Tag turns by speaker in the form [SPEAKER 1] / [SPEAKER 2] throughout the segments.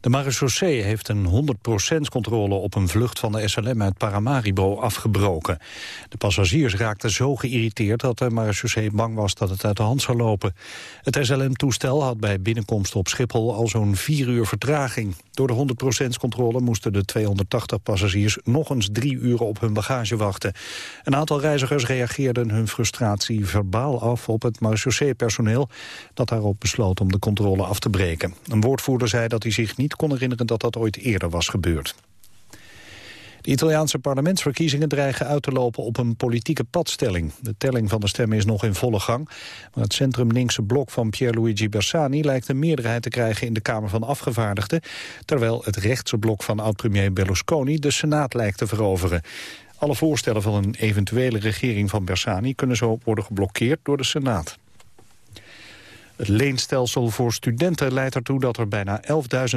[SPEAKER 1] De marechaussee heeft een 100% controle op een vlucht van de SLM uit Paramaribo afgebroken. De passagiers raakten zo geïrriteerd dat de marechaussee bang was dat het uit de hand zou lopen. Het SLM-toestel had bij binnenkomst op Schiphol al zo'n 4 uur vertraging. Door de 100% controle moesten de 280 passagiers nog eens drie uur op hun bagage wachten. Een aantal reizigers reageerden hun frustratie verbaal af op het marechaussee-personeel dat daarop besloot om de controle af te breken. Een woordvoerder zei dat zich niet kon herinneren dat dat ooit eerder was gebeurd. De Italiaanse parlementsverkiezingen dreigen uit te lopen op een politieke padstelling. De telling van de stemmen is nog in volle gang. Maar het centrum-linkse blok van Pierluigi Bersani lijkt een meerderheid te krijgen in de Kamer van Afgevaardigden. Terwijl het rechtse blok van oud-premier Berlusconi de Senaat lijkt te veroveren. Alle voorstellen van een eventuele regering van Bersani kunnen zo worden geblokkeerd door de Senaat. Het leenstelsel voor studenten leidt ertoe dat er bijna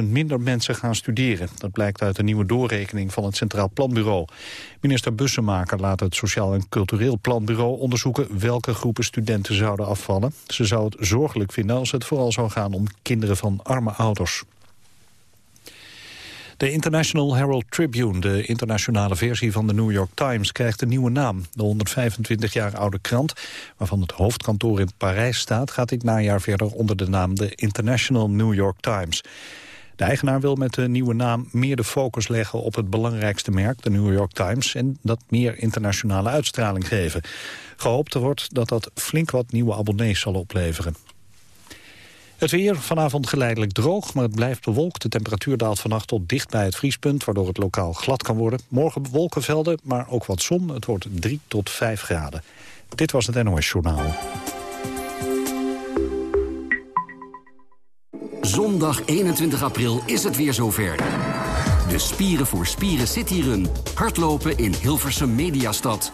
[SPEAKER 1] 11.000 minder mensen gaan studeren. Dat blijkt uit een nieuwe doorrekening van het Centraal Planbureau. Minister Bussemaker laat het Sociaal en Cultureel Planbureau onderzoeken welke groepen studenten zouden afvallen. Ze zou het zorgelijk vinden als het vooral zou gaan om kinderen van arme ouders. De International Herald Tribune, de internationale versie van de New York Times, krijgt een nieuwe naam. De 125 jaar oude krant, waarvan het hoofdkantoor in Parijs staat, gaat dit najaar verder onder de naam de International New York Times. De eigenaar wil met de nieuwe naam meer de focus leggen op het belangrijkste merk, de New York Times, en dat meer internationale uitstraling geven. Gehoopt wordt dat dat flink wat nieuwe abonnees zal opleveren. Het weer vanavond geleidelijk droog, maar het blijft bewolkt. De temperatuur daalt vannacht tot dicht bij het vriespunt... waardoor het lokaal glad kan worden. Morgen wolkenvelden, maar ook wat zon. Het wordt 3 tot 5 graden. Dit was het NOS Journaal.
[SPEAKER 2] Zondag 21 april is het weer zover. De Spieren voor Spieren Cityrun. Hardlopen in Hilversum Mediastad.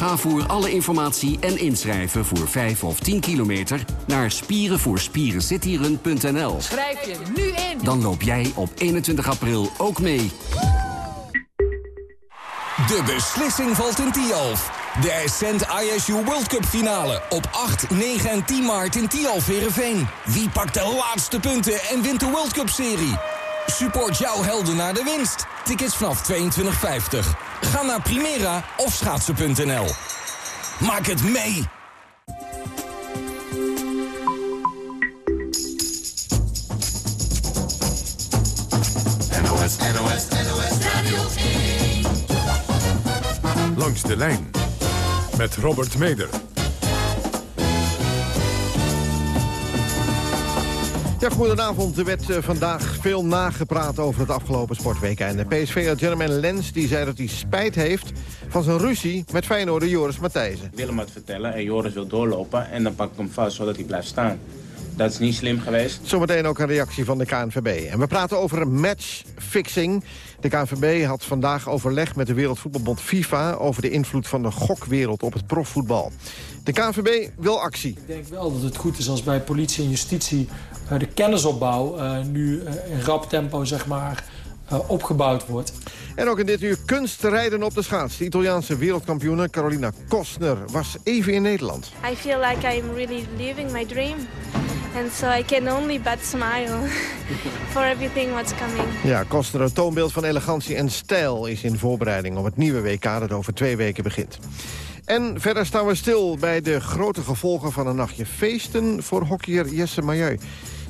[SPEAKER 2] Ga voor alle informatie en inschrijven voor 5 of 10 kilometer naar spierenvoorspierencityrun.nl.
[SPEAKER 3] Schrijf je nu in.
[SPEAKER 2] Dan loop jij op 21 april ook mee.
[SPEAKER 4] De beslissing valt in Tialf. De Ascent ISU World Cup finale op 8, 9 en 10 maart in Tialf Verenveen. Wie pakt de laatste punten en wint de World Cup serie? Support jouw helden naar de winst. Tickets vanaf 22,50. Ga naar Primera of schaatsen.nl. Maak het mee!
[SPEAKER 5] NOS, NOS, NOS Radio 1.
[SPEAKER 6] Langs de lijn met Robert Meder.
[SPEAKER 7] Ja, goedenavond. Er werd uh, vandaag veel nagepraat over het afgelopen sportweekend. De PSV Jermaine Lens die zei dat hij spijt heeft van zijn ruzie met Feyenoord Joris Matthijssen.
[SPEAKER 8] Ik wil hem het vertellen en Joris wil doorlopen en dan pak ik hem vast zodat hij blijft staan. Dat is niet slim geweest.
[SPEAKER 7] Zometeen ook een reactie van de KNVB. En we praten over matchfixing. De KNVB had vandaag overleg met de Wereldvoetbalbond FIFA... over de invloed van de gokwereld op het profvoetbal. De KNVB wil actie.
[SPEAKER 9] Ik denk wel dat het goed is als bij politie en justitie... Uh, de kennisopbouw uh, nu uh, in rap tempo zeg maar, opgebouwd wordt.
[SPEAKER 7] En ook in dit uur kunstrijden op de schaats. De Italiaanse wereldkampioene Carolina Kostner was even in Nederland.
[SPEAKER 10] I feel like I'm really living my dream. And so I can only but smile for everything what's coming.
[SPEAKER 7] Ja, Kostner, een toonbeeld van elegantie en stijl... is in voorbereiding op het nieuwe WK dat over twee weken begint. En verder staan we stil bij de grote gevolgen van een nachtje feesten... voor hockeyer Jesse Majeu.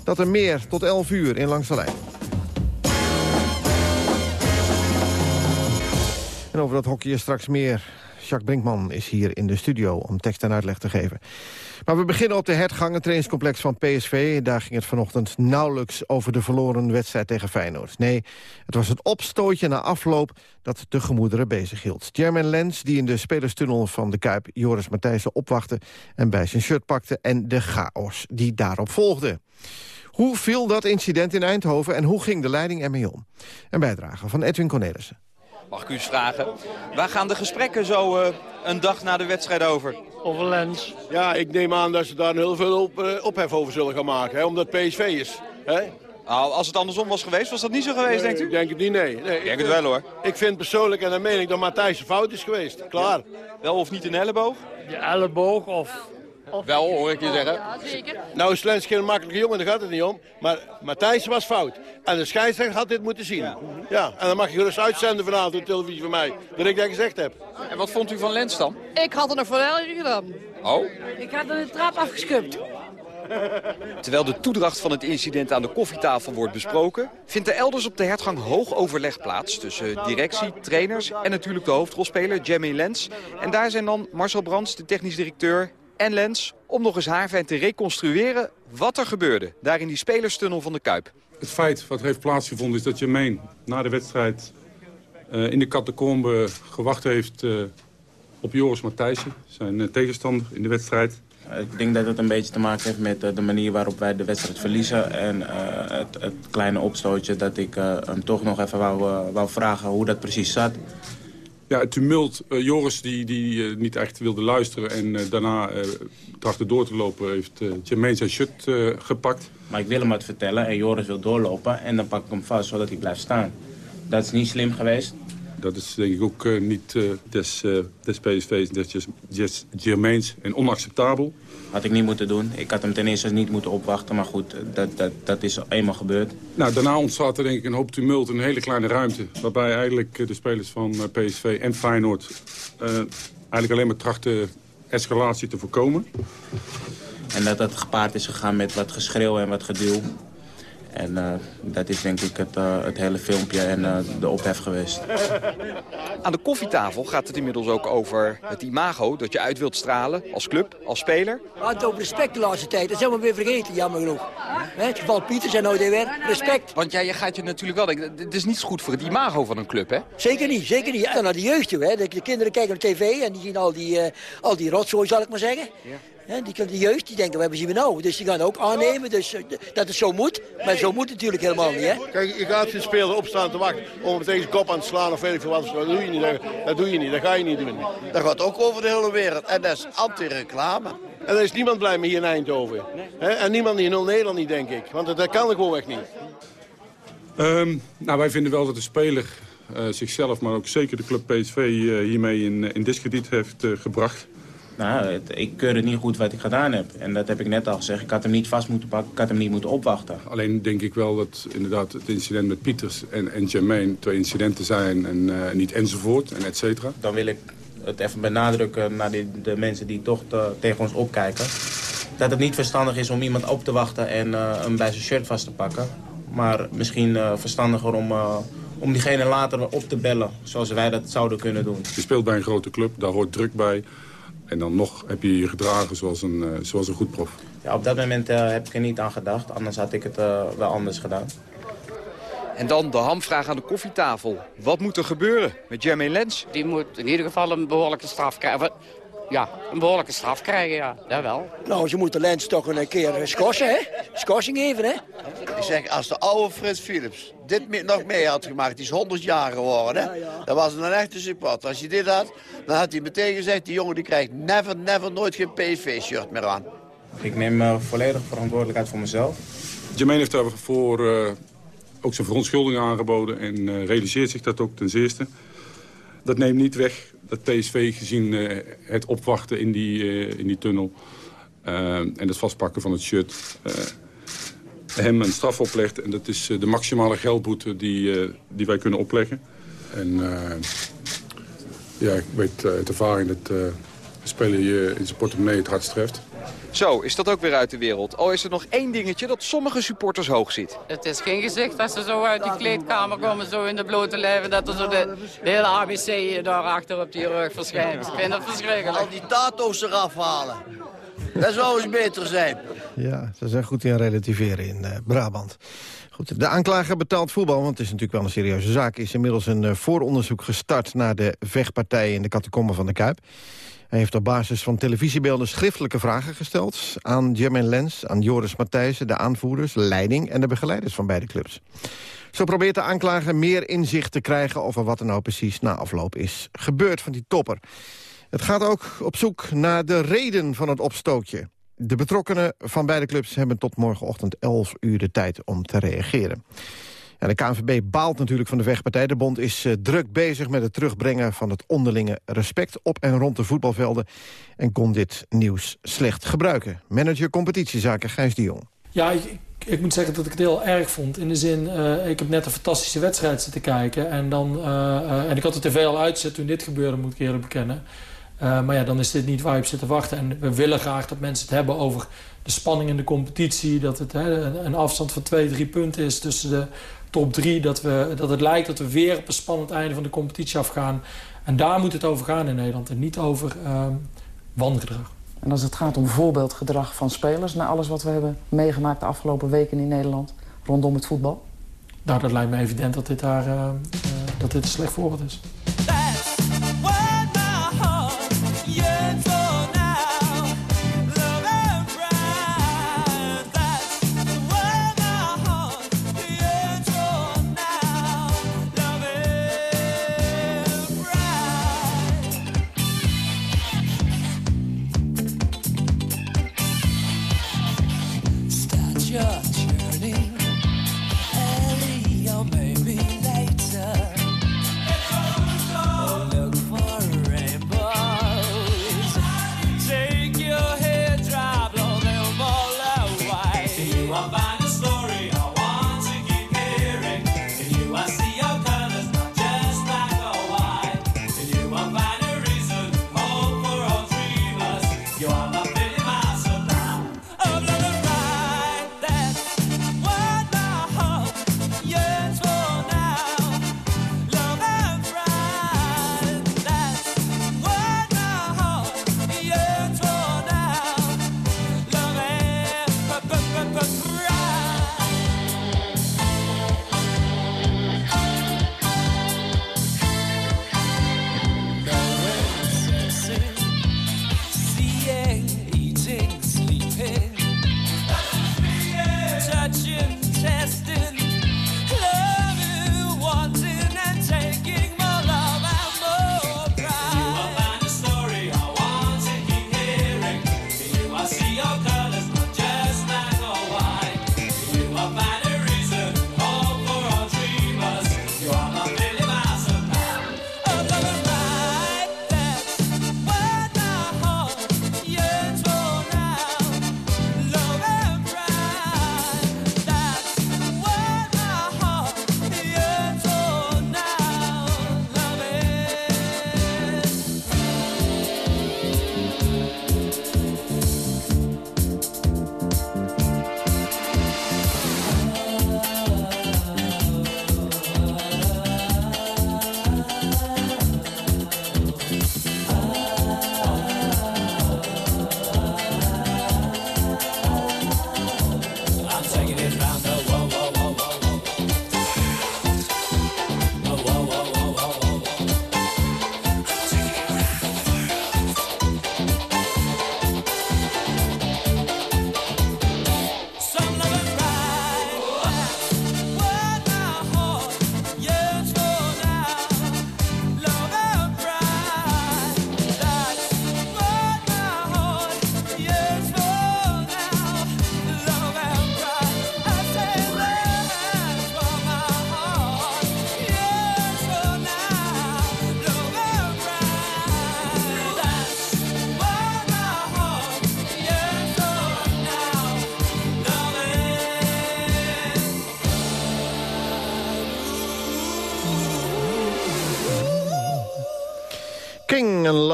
[SPEAKER 7] Dat er meer tot 11 uur in Langs de Lijn. En over dat hockey straks meer. Jacques Brinkman is hier in de studio om tekst en uitleg te geven. Maar we beginnen op de hertgangen trainingscomplex van PSV. Daar ging het vanochtend nauwelijks over de verloren wedstrijd tegen Feyenoord. Nee, het was het opstootje na afloop dat de gemoederen bezig hield. Jermaine Lens, die in de spelerstunnel van de Kuip Joris Matthijssen opwachtte... en bij zijn shirt pakte en de chaos die daarop volgde. Hoe viel dat incident in Eindhoven en hoe ging de leiding ermee om? Een bijdrage van Edwin Cornelissen.
[SPEAKER 11] Mag ik u eens vragen, waar gaan de gesprekken zo uh, een dag na de wedstrijd over?
[SPEAKER 12] Over Lens.
[SPEAKER 13] Ja, ik neem aan dat ze daar heel veel op, uh, ophef over zullen gaan maken, hè, omdat PSV is. Hè?
[SPEAKER 11] Nou, als het andersom was geweest, was dat niet zo geweest,
[SPEAKER 13] nee,
[SPEAKER 11] denkt u?
[SPEAKER 13] Ik denk het niet, nee. nee
[SPEAKER 11] ik denk het wel, hoor.
[SPEAKER 13] Ik vind persoonlijk, en dan meen ik, dat Matthijs fout is geweest. Klaar.
[SPEAKER 11] Ja. Wel of niet een elleboog?
[SPEAKER 12] De elleboog of
[SPEAKER 3] Wel, hoor ik je zeggen.
[SPEAKER 12] Ja, zeker.
[SPEAKER 13] Nou is Lens geen makkelijke jongen, daar gaat het niet om. Maar Matthijs was fout. En de scheidsrechter had dit moeten zien. Ja, en dan mag je gerust uitzenden vanavond op televisie van mij. Dat ik dat gezegd heb.
[SPEAKER 3] En wat vond u van Lens dan?
[SPEAKER 12] Ik had er nog voor gedaan.
[SPEAKER 3] Oh?
[SPEAKER 12] Ik had er de trap afgeskupt.
[SPEAKER 11] Terwijl de toedracht van het incident aan de koffietafel wordt besproken... vindt er elders op de hertgang hoog overleg plaats... tussen directie, trainers en natuurlijk de hoofdrolspeler Jamie Lens. En daar zijn dan Marcel Brands, de technisch directeur, en Lens... om nog eens haarfijn te reconstrueren wat er gebeurde... daar in die spelerstunnel van de Kuip.
[SPEAKER 14] Het feit wat er heeft plaatsgevonden is dat Jermaine na de wedstrijd... Uh, in de catacombe gewacht heeft uh, op Joris Matthijssen, zijn uh, tegenstander in de wedstrijd.
[SPEAKER 8] Ik denk dat het een beetje te maken heeft met de manier waarop wij de wedstrijd verliezen. En het, het, kleine opstootje dat ik hem toch nog even wou, wou, vragen hoe dat precies zat.
[SPEAKER 14] Ja, het tumult. Joris die, die niet echt wilde luisteren en daarna trachtte door te lopen... heeft Jermaine zijn shirt gepakt.
[SPEAKER 8] Maar ik wil hem wat vertellen en Joris wil doorlopen en dan pak ik hem vast zodat hij blijft staan. Dat is niet slim geweest.
[SPEAKER 14] Dat is denk ik ook uh, niet uh, des, uh, des PSV's, des, des Germains en onacceptabel.
[SPEAKER 8] Had ik niet moeten doen. Ik had hem ten eerste niet moeten opwachten, maar goed, dat, dat, dat is eenmaal gebeurd.
[SPEAKER 14] Nou, daarna ontstaat er denk ik een hoop tumult in een hele kleine ruimte. Waarbij eigenlijk de spelers van PSV en Feyenoord eigenlijk alleen maar trachten escalatie te voorkomen.
[SPEAKER 8] En dat dat gepaard is gegaan met wat geschreeuw en wat geduw. En uh, dat is denk ik het, uh, het hele filmpje en uh, de ophef geweest.
[SPEAKER 11] Aan de koffietafel gaat het inmiddels ook over het imago dat je uit wilt stralen als club, als speler.
[SPEAKER 15] We hadden het over respect de laatste tijd. Dat zijn we weer vergeten, jammer genoeg. He, het geval Pieters en nooit weer. Respect.
[SPEAKER 11] Want ja, je gaat je natuurlijk wel denken, het is niet goed voor het imago van een club, hè?
[SPEAKER 15] Zeker niet, zeker niet. En naar de jeugd toe, hè. De, de kinderen kijken op tv en die zien al die, al die rotzooi, zal ik maar zeggen. Ja. Die, de jeugd die denken, we hebben zien we nou. Dus die gaan ook aannemen dus, dat het zo moet. Maar zo moet het natuurlijk helemaal niet. Hè?
[SPEAKER 13] Kijk, je gaat geen speler opstaan te wachten om hem tegen zijn kop aan te slaan of weet ik veel wat. Dat doe je niet. Dat, dat doe je niet. Dat ga je niet doen.
[SPEAKER 16] Dat gaat ook over de hele wereld. En dat is anti-reclame.
[SPEAKER 13] En er is niemand blij mee hier in Eindhoven. Nee. En niemand in heel Nederland niet, denk ik. Want dat kan ik gewoon echt niet.
[SPEAKER 14] Um, nou, wij vinden wel dat de speler uh, zichzelf, maar ook zeker de club PSV uh, hiermee in, in discrediet heeft uh, gebracht.
[SPEAKER 8] Nou, het, ik keur het niet goed wat ik gedaan heb. En dat heb ik net al gezegd. Ik had hem niet vast moeten pakken, ik had hem niet moeten opwachten.
[SPEAKER 14] Alleen denk ik wel dat inderdaad het incident met Pieters en, en Jermaine... twee incidenten zijn en uh, niet enzovoort en et cetera.
[SPEAKER 8] Dan wil ik het even benadrukken naar die, de mensen die toch te, tegen ons opkijken. Dat het niet verstandig is om iemand op te wachten en uh, hem bij zijn shirt vast te pakken. Maar misschien uh, verstandiger om om diegene later op te bellen, zoals wij dat zouden kunnen doen.
[SPEAKER 14] Je speelt bij een grote club, daar hoort druk bij. En dan nog heb je je gedragen zoals een, uh, zoals een goed prof.
[SPEAKER 8] Ja, op dat moment uh, heb ik er niet aan gedacht. Anders had ik het uh, wel anders gedaan.
[SPEAKER 11] En dan de hamvraag aan de koffietafel. Wat moet er gebeuren met Jermaine Lens?
[SPEAKER 12] Die moet in ieder geval een behoorlijke straf krijgen. Ja, een behoorlijke straf krijgen, ja. Dat wel.
[SPEAKER 15] Nou, ze moeten Lens toch een keer schorsen, hè? Schorsing even, hè?
[SPEAKER 16] Ik zeg, als de oude Frits Philips dit nog mee had gemaakt, die is 100 jaar geworden, hè? Ja, ja. Dat was een echte support. Als je dit had, dan had hij meteen gezegd, die jongen die krijgt never, never, nooit geen PSV-shirt meer aan.
[SPEAKER 8] Ik neem uh, volledig verantwoordelijkheid voor mezelf.
[SPEAKER 14] Jermaine heeft daarvoor uh, ook zijn verontschuldiging aangeboden en uh, realiseert zich dat ook ten zeerste. Dat neemt niet weg dat PSV gezien uh, het opwachten in die, uh, in die tunnel... Uh, en het vastpakken van het shirt... hem een straf oplegt. En dat is de maximale geldboete die, die wij kunnen opleggen. En ja, ik weet uit ervaring dat de speler je in zijn portemonnee het hardst treft.
[SPEAKER 11] Zo, is dat ook weer uit de wereld. Al is er nog één dingetje dat sommige supporters hoog ziet.
[SPEAKER 12] Het is geen gezicht als ze zo uit die kleedkamer komen, zo in de blote lijven... dat er zo de, de hele ABC daarachter op die rug verschijnt. Ik vind dat verschrikkelijk.
[SPEAKER 16] Al die tato's eraf halen. Dat zou eens beter zijn.
[SPEAKER 7] Ja, ze zijn goed in relativeren in uh, Brabant. De aanklager betaald voetbal, want het is natuurlijk wel een serieuze zaak... is inmiddels een uh, vooronderzoek gestart naar de vechtpartijen in de catacomben van de Kuip. Hij heeft op basis van televisiebeelden schriftelijke vragen gesteld... aan Jermaine Lens, aan Joris Matthijssen, de aanvoerders, leiding... en de begeleiders van beide clubs. Zo probeert de aanklager meer inzicht te krijgen... over wat er nou precies na afloop is gebeurd van die topper. Het gaat ook op zoek naar de reden van het opstootje. De betrokkenen van beide clubs hebben tot morgenochtend 11 uur de tijd om te reageren. Ja, de KNVB baalt natuurlijk van de wegpartij. De bond is uh, druk bezig met het terugbrengen van het onderlinge respect... op en rond de voetbalvelden en kon dit nieuws slecht gebruiken. Manager competitiezaken Gijs de Jong.
[SPEAKER 9] Ja, ik, ik, moet zeggen dat ik het heel erg vond. In de zin, uh, ik heb net een fantastische wedstrijd zitten kijken. En, dan, uh, en ik had de tv al uitgezet toen dit gebeurde, moet ik eerlijk bekennen. Maar ja, dan is dit niet waar je op zit te wachten. En we willen graag dat mensen het hebben over de spanning in de competitie. Dat het hè, een afstand van twee, drie punten is tussen de top drie. Dat, we, dat het lijkt dat we weer op een spannend einde van de competitie afgaan. En daar moet het over gaan in Nederland. En niet over uh, wangedrag.
[SPEAKER 17] En als het gaat om voorbeeldgedrag van spelers... na alles wat we hebben meegemaakt de afgelopen weken in Nederland... rondom het voetbal?
[SPEAKER 9] Nou, dat lijkt me evident dat dit, daar, uh, uh, dat dit een slecht voorbeeld is.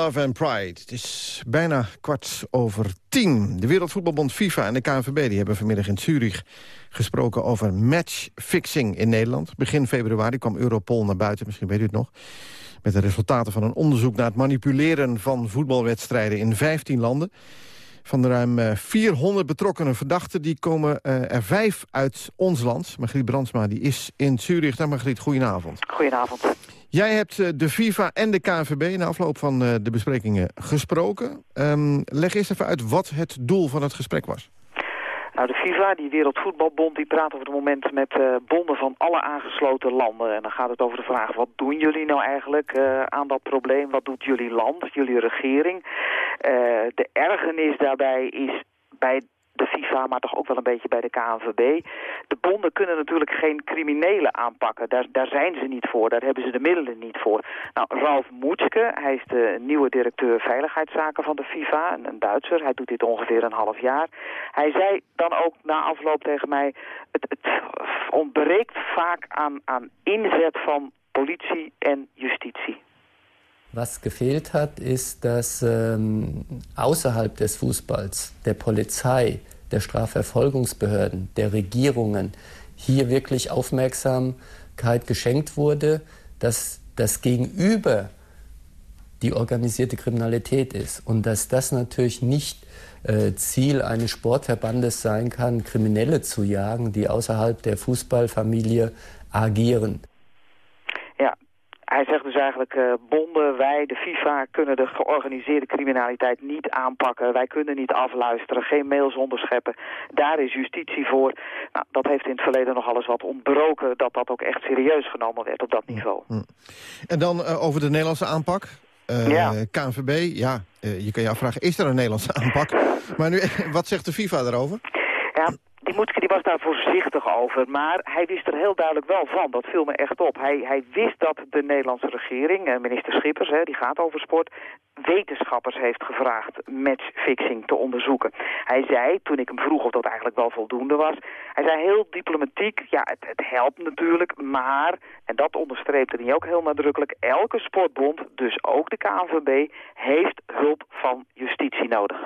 [SPEAKER 7] Love and Pride. Het is bijna kwart over tien. De Wereldvoetbalbond FIFA en de KNVB die hebben vanmiddag in Zurich gesproken over matchfixing in Nederland. Begin februari kwam Europol naar buiten, misschien weet u het nog. Met de resultaten van een onderzoek naar het manipuleren van voetbalwedstrijden in 15 landen. Van de ruim 400 eh, betrokkenen verdachten die komen uh, er vijf uit ons land. Margriet Brandsma die is in Zurich. Dag Margriet, goedenavond.
[SPEAKER 18] Goedenavond.
[SPEAKER 7] Jij hebt eh, de FIFA en de KNVB na afloop van eh, de besprekingen gesproken. Um, leg eerst even uit wat het doel van het gesprek was.
[SPEAKER 18] Nou, de FIFA, die Wereldvoetbalbond, die praat op het moment met uh, bonden van alle aangesloten landen. En dan gaat het over de vraag, wat doen jullie nou eigenlijk aan dat probleem? Wat doet jullie land, jullie regering? De ergernis daarbij is bij de FIFA, maar toch ook wel een beetje bij de KNVB. De bonden kunnen natuurlijk geen criminelen aanpakken. Daar, daar zijn ze niet voor, daar hebben ze de middelen niet voor. Nou, Ralf Moetske, hij is de nieuwe directeur veiligheidszaken van de FIFA, een, een Duitser. Hij doet dit ongeveer een half jaar. Hij zei dan ook na afloop tegen mij, het, het ontbreekt vaak aan, aan inzet van politie en justitie.
[SPEAKER 19] Was gefehlt hat, ist, dass ähm, außerhalb des Fußballs, der Polizei, der Strafverfolgungsbehörden, der Regierungen hier wirklich Aufmerksamkeit geschenkt wurde, dass das Gegenüber die organisierte Kriminalität ist und dass das natürlich nicht äh, Ziel eines Sportverbandes sein kann, Kriminelle zu jagen, die außerhalb der Fußballfamilie agieren.
[SPEAKER 18] Hij zegt dus eigenlijk, uh, bonden, wij, de FIFA, kunnen de georganiseerde criminaliteit niet aanpakken. Wij kunnen niet afluisteren, geen mails onderscheppen. Daar is justitie voor. Nou, dat heeft in het verleden nog alles wat ontbroken... dat dat ook echt serieus genomen werd op dat niveau.
[SPEAKER 7] En dan uh, over de Nederlandse aanpak. Uh, ja. KNVB, ja, je kan je afvragen, is er een Nederlandse aanpak? Maar nu, wat zegt de FIFA daarover?
[SPEAKER 18] Ja, die die was daar voorzichtig over, maar hij wist er heel duidelijk wel van. Dat viel me echt op. Hij, hij wist dat de Nederlandse regering, eh, minister Schippers, hè, die gaat over sport, wetenschappers heeft gevraagd matchfixing te onderzoeken. Hij zei, toen ik hem vroeg of dat eigenlijk wel voldoende was, hij zei heel diplomatiek, ja, het, het helpt natuurlijk, maar, en dat onderstreepte hij ook heel nadrukkelijk, elke sportbond, dus ook de KNVB, heeft hulp van justitie nodig.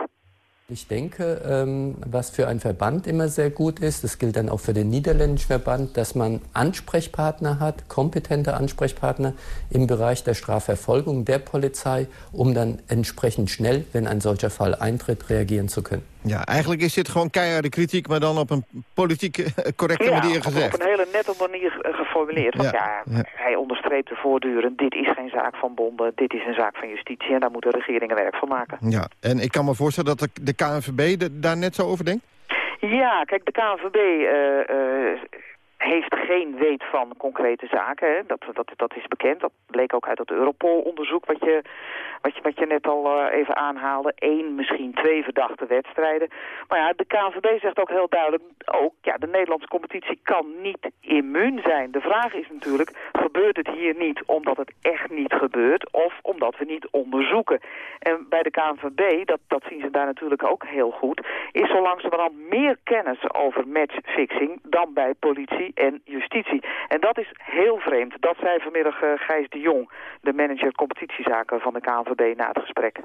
[SPEAKER 19] Ich denke, ähm, was für einen Verband immer sehr gut ist, das gilt dann auch für den niederländischen Verband, dass man Ansprechpartner hat, kompetente Ansprechpartner im Bereich der Strafverfolgung der Polizei, um dann entsprechend schnell, wenn ein solcher Fall eintritt, reagieren zu können.
[SPEAKER 7] Ja, eigenlijk is dit gewoon keiharde kritiek, maar dan op een politiek eh, correcte
[SPEAKER 18] ja,
[SPEAKER 7] manier gezegd.
[SPEAKER 18] op een hele nette manier eh, geformuleerd. Want ja, ja, hij onderstreepte voortdurend, dit is geen zaak van bonden, dit is een zaak van justitie en daar moeten regeringen werk van maken.
[SPEAKER 7] Ja, en ik kan me voorstellen dat de, de KNVB daar net zo over denkt?
[SPEAKER 18] Ja, kijk, de KNVB uh, uh, heeft geen weet van concrete zaken. Hè. Dat, dat, dat is bekend. Dat bleek ook uit het Europol-onderzoek wat je, wat, je, wat je net al uh, even aanhaalde. Eén, misschien twee verdachte wedstrijden. Maar ja, de KNVB zegt ook heel duidelijk... ook ja, de Nederlandse competitie kan niet immuun zijn. De vraag is natuurlijk, gebeurt het hier niet omdat het echt niet gebeurt... of omdat we niet onderzoeken? En bij de KNVB, dat, dat zien ze daar natuurlijk ook heel goed... is zo langzamerhand meer kennis over matchfixing dan bij politie en justitie. En dat is heel vreemd. Dat zei vanmiddag uh, Gijs de Jong, de manager competitiezaken van de KNVB na het gesprek.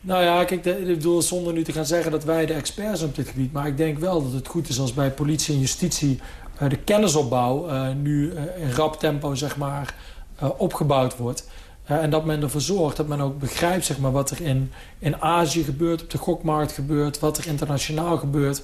[SPEAKER 9] Nou ja, kijk, ik bedoel zonder nu te gaan zeggen dat wij de experts op dit gebied. Maar ik denk wel dat het goed is als bij politie en justitie uh, de kennisopbouw uh, nu in rap tempo zeg maar, opgebouwd wordt. en dat men ervoor zorgt dat men ook begrijpt zeg maar, wat er in, in Azië gebeurt, op de gokmarkt gebeurt, wat er internationaal gebeurt.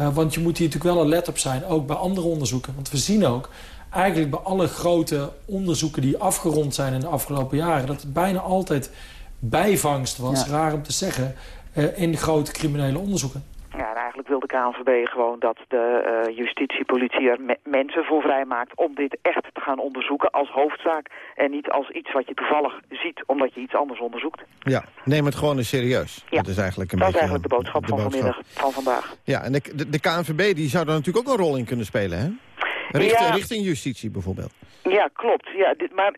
[SPEAKER 9] Uh, want je moet hier natuurlijk wel alert op zijn, ook bij andere onderzoeken. Want we zien ook, eigenlijk bij alle grote onderzoeken die afgerond zijn in de afgelopen jaren... dat het bijna altijd bijvangst was, raar om te zeggen, uh, in grote criminele onderzoeken.
[SPEAKER 18] Ja, en eigenlijk wil de KNVB gewoon dat de uh, justitiepolitie er me mensen voor vrijmaakt om dit echt te gaan onderzoeken als hoofdzaak. En niet als iets wat je toevallig ziet omdat je iets anders onderzoekt.
[SPEAKER 7] Ja, neem het gewoon eens serieus.
[SPEAKER 18] Ja,
[SPEAKER 7] dat is eigenlijk, een
[SPEAKER 18] dat
[SPEAKER 7] beetje
[SPEAKER 18] is eigenlijk de boodschap, de van, boodschap. Vanmiddag, van vandaag.
[SPEAKER 7] Ja, en de, de, de, KNVB die zou daar natuurlijk ook een rol in kunnen spelen, hè? Richt, ja. Richting justitie bijvoorbeeld.
[SPEAKER 18] Ja, klopt. Ja, dit, maar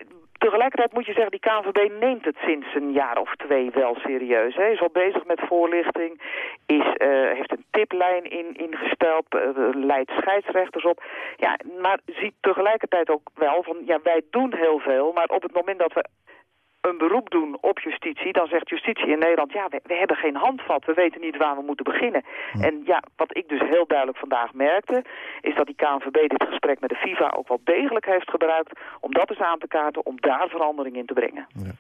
[SPEAKER 18] tegelijkertijd moet je zeggen, die KNVB neemt het sinds een jaar of twee wel serieus. Hij is al bezig met voorlichting, is, uh, heeft een tiplijn in, ingesteld, uh, leidt scheidsrechters op. Ja, maar ziet tegelijkertijd ook wel van, ja, wij doen heel veel, maar op het moment dat we een beroep doen op justitie, dan zegt justitie in Nederland... ja, we, we hebben geen handvat, we weten niet waar we moeten beginnen. En ja, wat ik dus heel duidelijk vandaag merkte... is dat die KNVB dit gesprek met de FIFA ook wel degelijk heeft gebruikt... om dat eens aan te kaarten, om daar verandering in te brengen. Ja.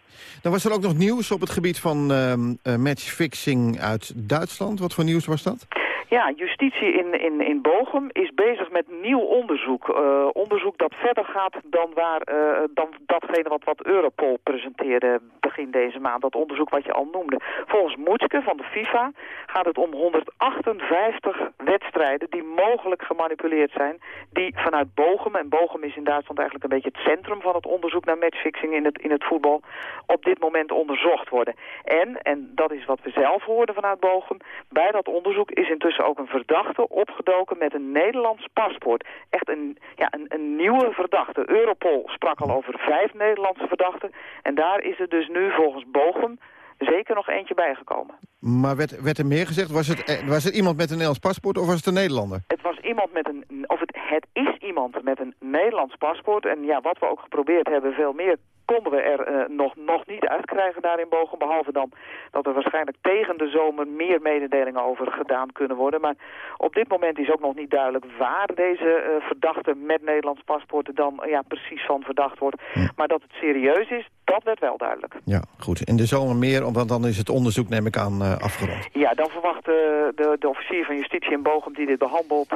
[SPEAKER 7] Dan was er ook nog nieuws op het gebied van uh, matchfixing uit Duitsland. Wat voor nieuws was dat?
[SPEAKER 18] Ja, justitie in, in, in Bochum is bezig met nieuw onderzoek. Uh, onderzoek dat verder gaat dan, waar, uh, dan datgene wat, wat Europol presenteerde begin deze maand. Dat onderzoek wat je al noemde. Volgens Moetske van de FIFA gaat het om 158 wedstrijden die mogelijk gemanipuleerd zijn. Die vanuit Bochum, en Bochum is in Duitsland eigenlijk een beetje het centrum van het onderzoek naar matchfixing in het, in het voetbal, op dit moment onderzocht worden. En, en dat is wat we zelf hoorden vanuit Bochum, bij dat onderzoek is intussen dus ook een verdachte opgedoken met een Nederlands paspoort. Echt een, ja, een, een nieuwe verdachte. Europol sprak al over vijf Nederlandse verdachten. En daar is er dus nu volgens Bochum zeker nog eentje bijgekomen.
[SPEAKER 7] Maar werd, werd er meer gezegd? Was het, eh, was het iemand met een Nederlands paspoort of was het een Nederlander?
[SPEAKER 18] Het was iemand met een, of het, het is iemand met een Nederlands paspoort. En ja, wat we ook geprobeerd hebben, veel meer konden we er uh, nog, nog niet uitkrijgen daar in Bogen. Behalve dan dat er waarschijnlijk tegen de zomer meer mededelingen over gedaan kunnen worden. Maar op dit moment is ook nog niet duidelijk waar deze uh, verdachte met Nederlands paspoort dan uh, ja, precies van verdacht wordt. Ja. Maar dat het serieus is, dat werd wel duidelijk.
[SPEAKER 7] Ja, goed. In de zomer meer, want dan is het onderzoek, neem ik aan, afgerond.
[SPEAKER 18] Ja, dan verwacht de, de officier van justitie in Bochum die dit behandelt...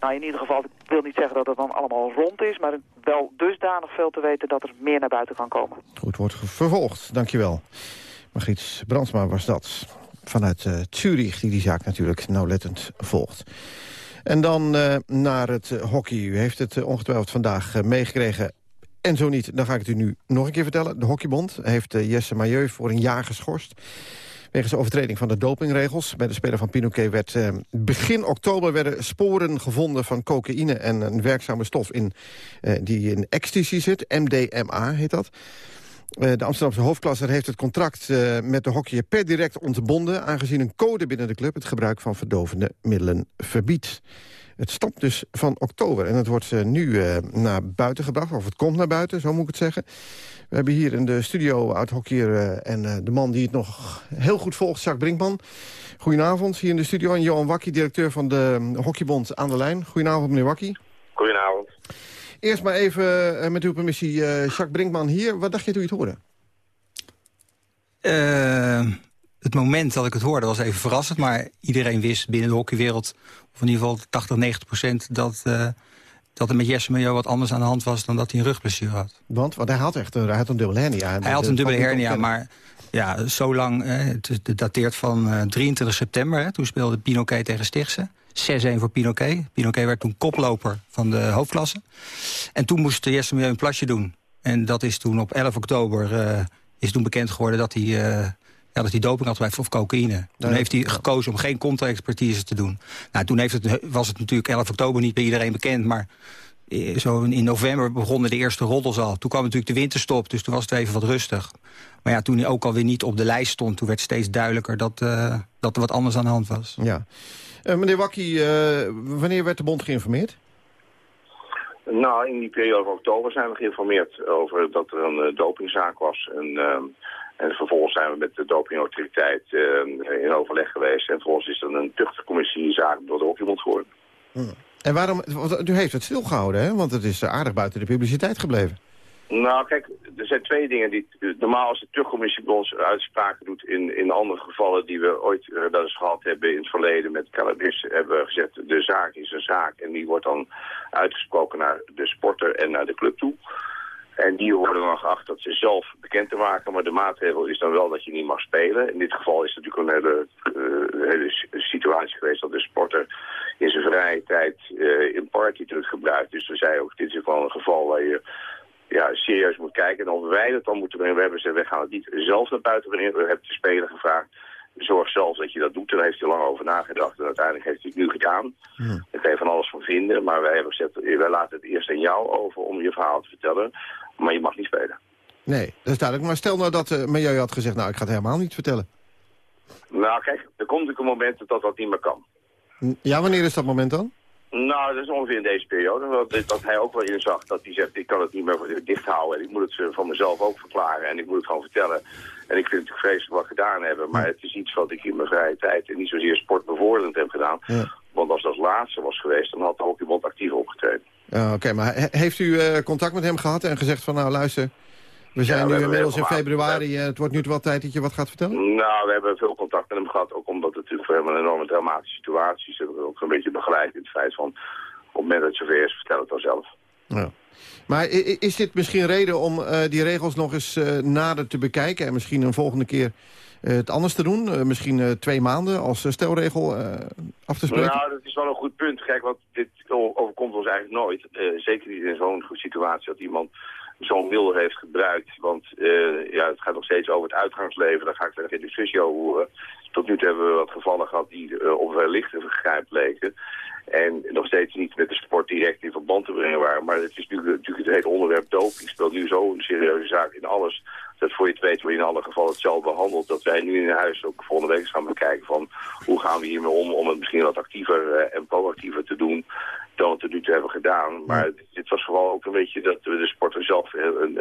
[SPEAKER 18] nou, in ieder geval, ik wil niet zeggen dat het dan allemaal rond is... maar wel dusdanig veel te weten dat er meer naar buiten kan komen.
[SPEAKER 7] Goed, wordt vervolgd. Dankjewel. Margriet Brandsma was dat. Vanuit uh, Zurich, die die zaak natuurlijk nauwlettend volgt. En dan uh, naar het hockey. U heeft het ongetwijfeld vandaag meegekregen. En zo niet, dan ga ik het u nu nog een keer vertellen. De Hockeybond heeft Jesse Mailleu voor een jaar geschorst. Wegens overtreding van de dopingregels. Bij de speler van Pinoquet werd eh, begin oktober werden sporen gevonden van cocaïne en een werkzame stof in, eh, die in ecstasy zit. MDMA heet dat. Uh, de Amsterdamse hoofdklasser heeft het contract uh, met de hockeyer per direct ontbonden... aangezien een code binnen de club het gebruik van verdovende middelen verbiedt. Het stamt dus van oktober en het wordt uh, nu uh, naar buiten gebracht. Of het komt naar buiten, zo moet ik het zeggen. We hebben hier in de studio oud-hockeyer uh, en de man die het nog heel goed volgt, Jacques Brinkman. Goedenavond, hier in de studio. En Johan Wakkie, directeur van de Hockeybond aan de lijn. Goedenavond, meneer Wakkie.
[SPEAKER 20] Goedenavond.
[SPEAKER 7] Eerst maar even met uw permissie, Jacques Brinkman hier. Wat dacht je toen je het hoorde?
[SPEAKER 21] Het moment dat ik het hoorde was even verrassend. Maar iedereen wist binnen de hockeywereld, of in ieder geval 80, 90 procent... dat, uh, dat er met Jesse Maillot wat anders aan de hand was dan dat hij een rugblessure had.
[SPEAKER 7] Want? Want hij had echt een, hij had een dubbele hernia.
[SPEAKER 21] Hij had een dubbele hernia, maar ja, zo lang... Eh, het dateert van uh, 23 september. Hè, toen speelde Pinoquet tegen Stichtse. 6-1 voor Pinoquet. Pinoquet werd toen koploper van de hoofdklasse. En toen moest Jesse Maillot een plasje doen. En dat is toen op 11 oktober... Uh, is toen bekend geworden dat hij ja, dat hij doping had bij of cocaïne. Toen heeft hij gekozen om geen contra-expertise te doen. Nou, toen heeft het, was het natuurlijk 11 oktober niet bij iedereen bekend... maar eh, zo in november begonnen de eerste roddels al. Toen kwam natuurlijk de winterstop, dus toen was het even wat rustig. Maar ja, toen hij ook alweer niet op de lijst stond... toen werd steeds duidelijker dat, uh, dat er wat anders aan de hand was.
[SPEAKER 7] Ja. Uh, meneer Wakkie, uh, wanneer werd de bond geïnformeerd?
[SPEAKER 20] Nou, in die periode van oktober zijn we geïnformeerd over dat er een dopingzaak was. En, en vervolgens zijn we met de dopingautoriteit uh, in overleg geweest. En vervolgens is er een tuchtcommissie-zaak door de hockeybond geworden.
[SPEAKER 7] Hmm. En waarom, want u heeft het stilgehouden, hè? Want het is aardig buiten de publiciteit gebleven.
[SPEAKER 20] Nou, kijk, er zijn twee dingen. die Normaal als de tuchtcommissie bij ons uitspraken doet in, in andere gevallen die we ooit uh, eens gehad hebben in het verleden met cannabis, hebben we gezegd, de zaak is een zaak en die wordt dan uitgesproken naar de sporter en naar de club toe. En die worden dan geacht dat ze zelf bekend te maken. Maar de maatregel is dan wel dat je niet mag spelen. In dit geval is het natuurlijk een hele, uh, hele situatie geweest dat de sporter in zijn vrije tijd uh, in partydruk gebruikt. Dus we zeiden ook, dit is gewoon een geval waar je ja, serieus moet kijken. En of wij dat dan moeten brengen. We hebben gezegd, wij gaan het niet zelf naar buiten brengen. We hebben de speler gevraagd. Zorg zelf dat je dat doet. Daar heeft hij lang over nagedacht. En uiteindelijk heeft hij het nu gedaan. Hmm. Ik kan je van alles van vinden. Maar wij hebben gezegd, wij laten het eerst aan jou over om je verhaal te vertellen. Maar je mag niet spelen.
[SPEAKER 7] Nee, dat is duidelijk. Maar stel nou dat uh, Milieu had gezegd, nou, ik ga het helemaal niet vertellen.
[SPEAKER 20] Nou, kijk, er komt natuurlijk een moment dat dat niet meer kan.
[SPEAKER 7] Ja, wanneer is dat moment dan?
[SPEAKER 20] Nou, dat is ongeveer in deze periode. Dat, dat hij ook wel inzag dat hij zegt, ik kan het niet meer dicht houden. En ik moet het eh, van mezelf ook verklaren. En ik moet het gewoon vertellen. En ik vind het vreselijk wat gedaan hebben. Maar het is iets wat ik in mijn vrije tijd en niet zozeer sportbevorderend heb gedaan. Ja. Want als dat laatste was geweest, dan had de hockeybond actief opgetreden.
[SPEAKER 7] Oké, maar heeft u uh, contact met hem gehad en gezegd van nou luister... We zijn ja, nu inmiddels in februari. Het wordt nu wel tijd dat je wat gaat vertellen?
[SPEAKER 20] Nou, we hebben veel contact met hem gehad. Ook omdat het natuurlijk voor hem een enorme dramatische situatie is. We hebben ook een beetje begeleid in het feit van... op het moment dat het zover is, vertel het dan zelf.
[SPEAKER 7] Ja. Maar is dit misschien reden om uh, die regels nog eens uh, nader te bekijken... en misschien een volgende keer uh, het anders te doen? misschien twee maanden als stelregel af te spreken?
[SPEAKER 20] Nou, dat is wel een goed punt. Kijk, want dit overkomt ons eigenlijk nooit. zeker niet in zo'n situatie dat iemand zo'n middel heeft gebruikt. Want uh, ja, het gaat nog steeds over het uitgangsleven. Daar ga ik er geen discussie over horen. Tot nu toe hebben we wat gevallen gehad die uh, op wellicht een vergrijp leken. En nog steeds niet met de sport direct in verband te brengen waren. Maar het is natuurlijk, natuurlijk het hele onderwerp doping speelt nu zo'n serieuze zaak in alles. Dat voor je het weet wordt in alle gevallen hetzelfde behandeld. Dat wij nu in huis ook volgende week gaan bekijken van hoe gaan we hiermee om. Om het misschien wat actiever uh, en proactiever te doen dan we het nu toe hebben gedaan. Maar dit was vooral ook een beetje dat we de sporter zelf een,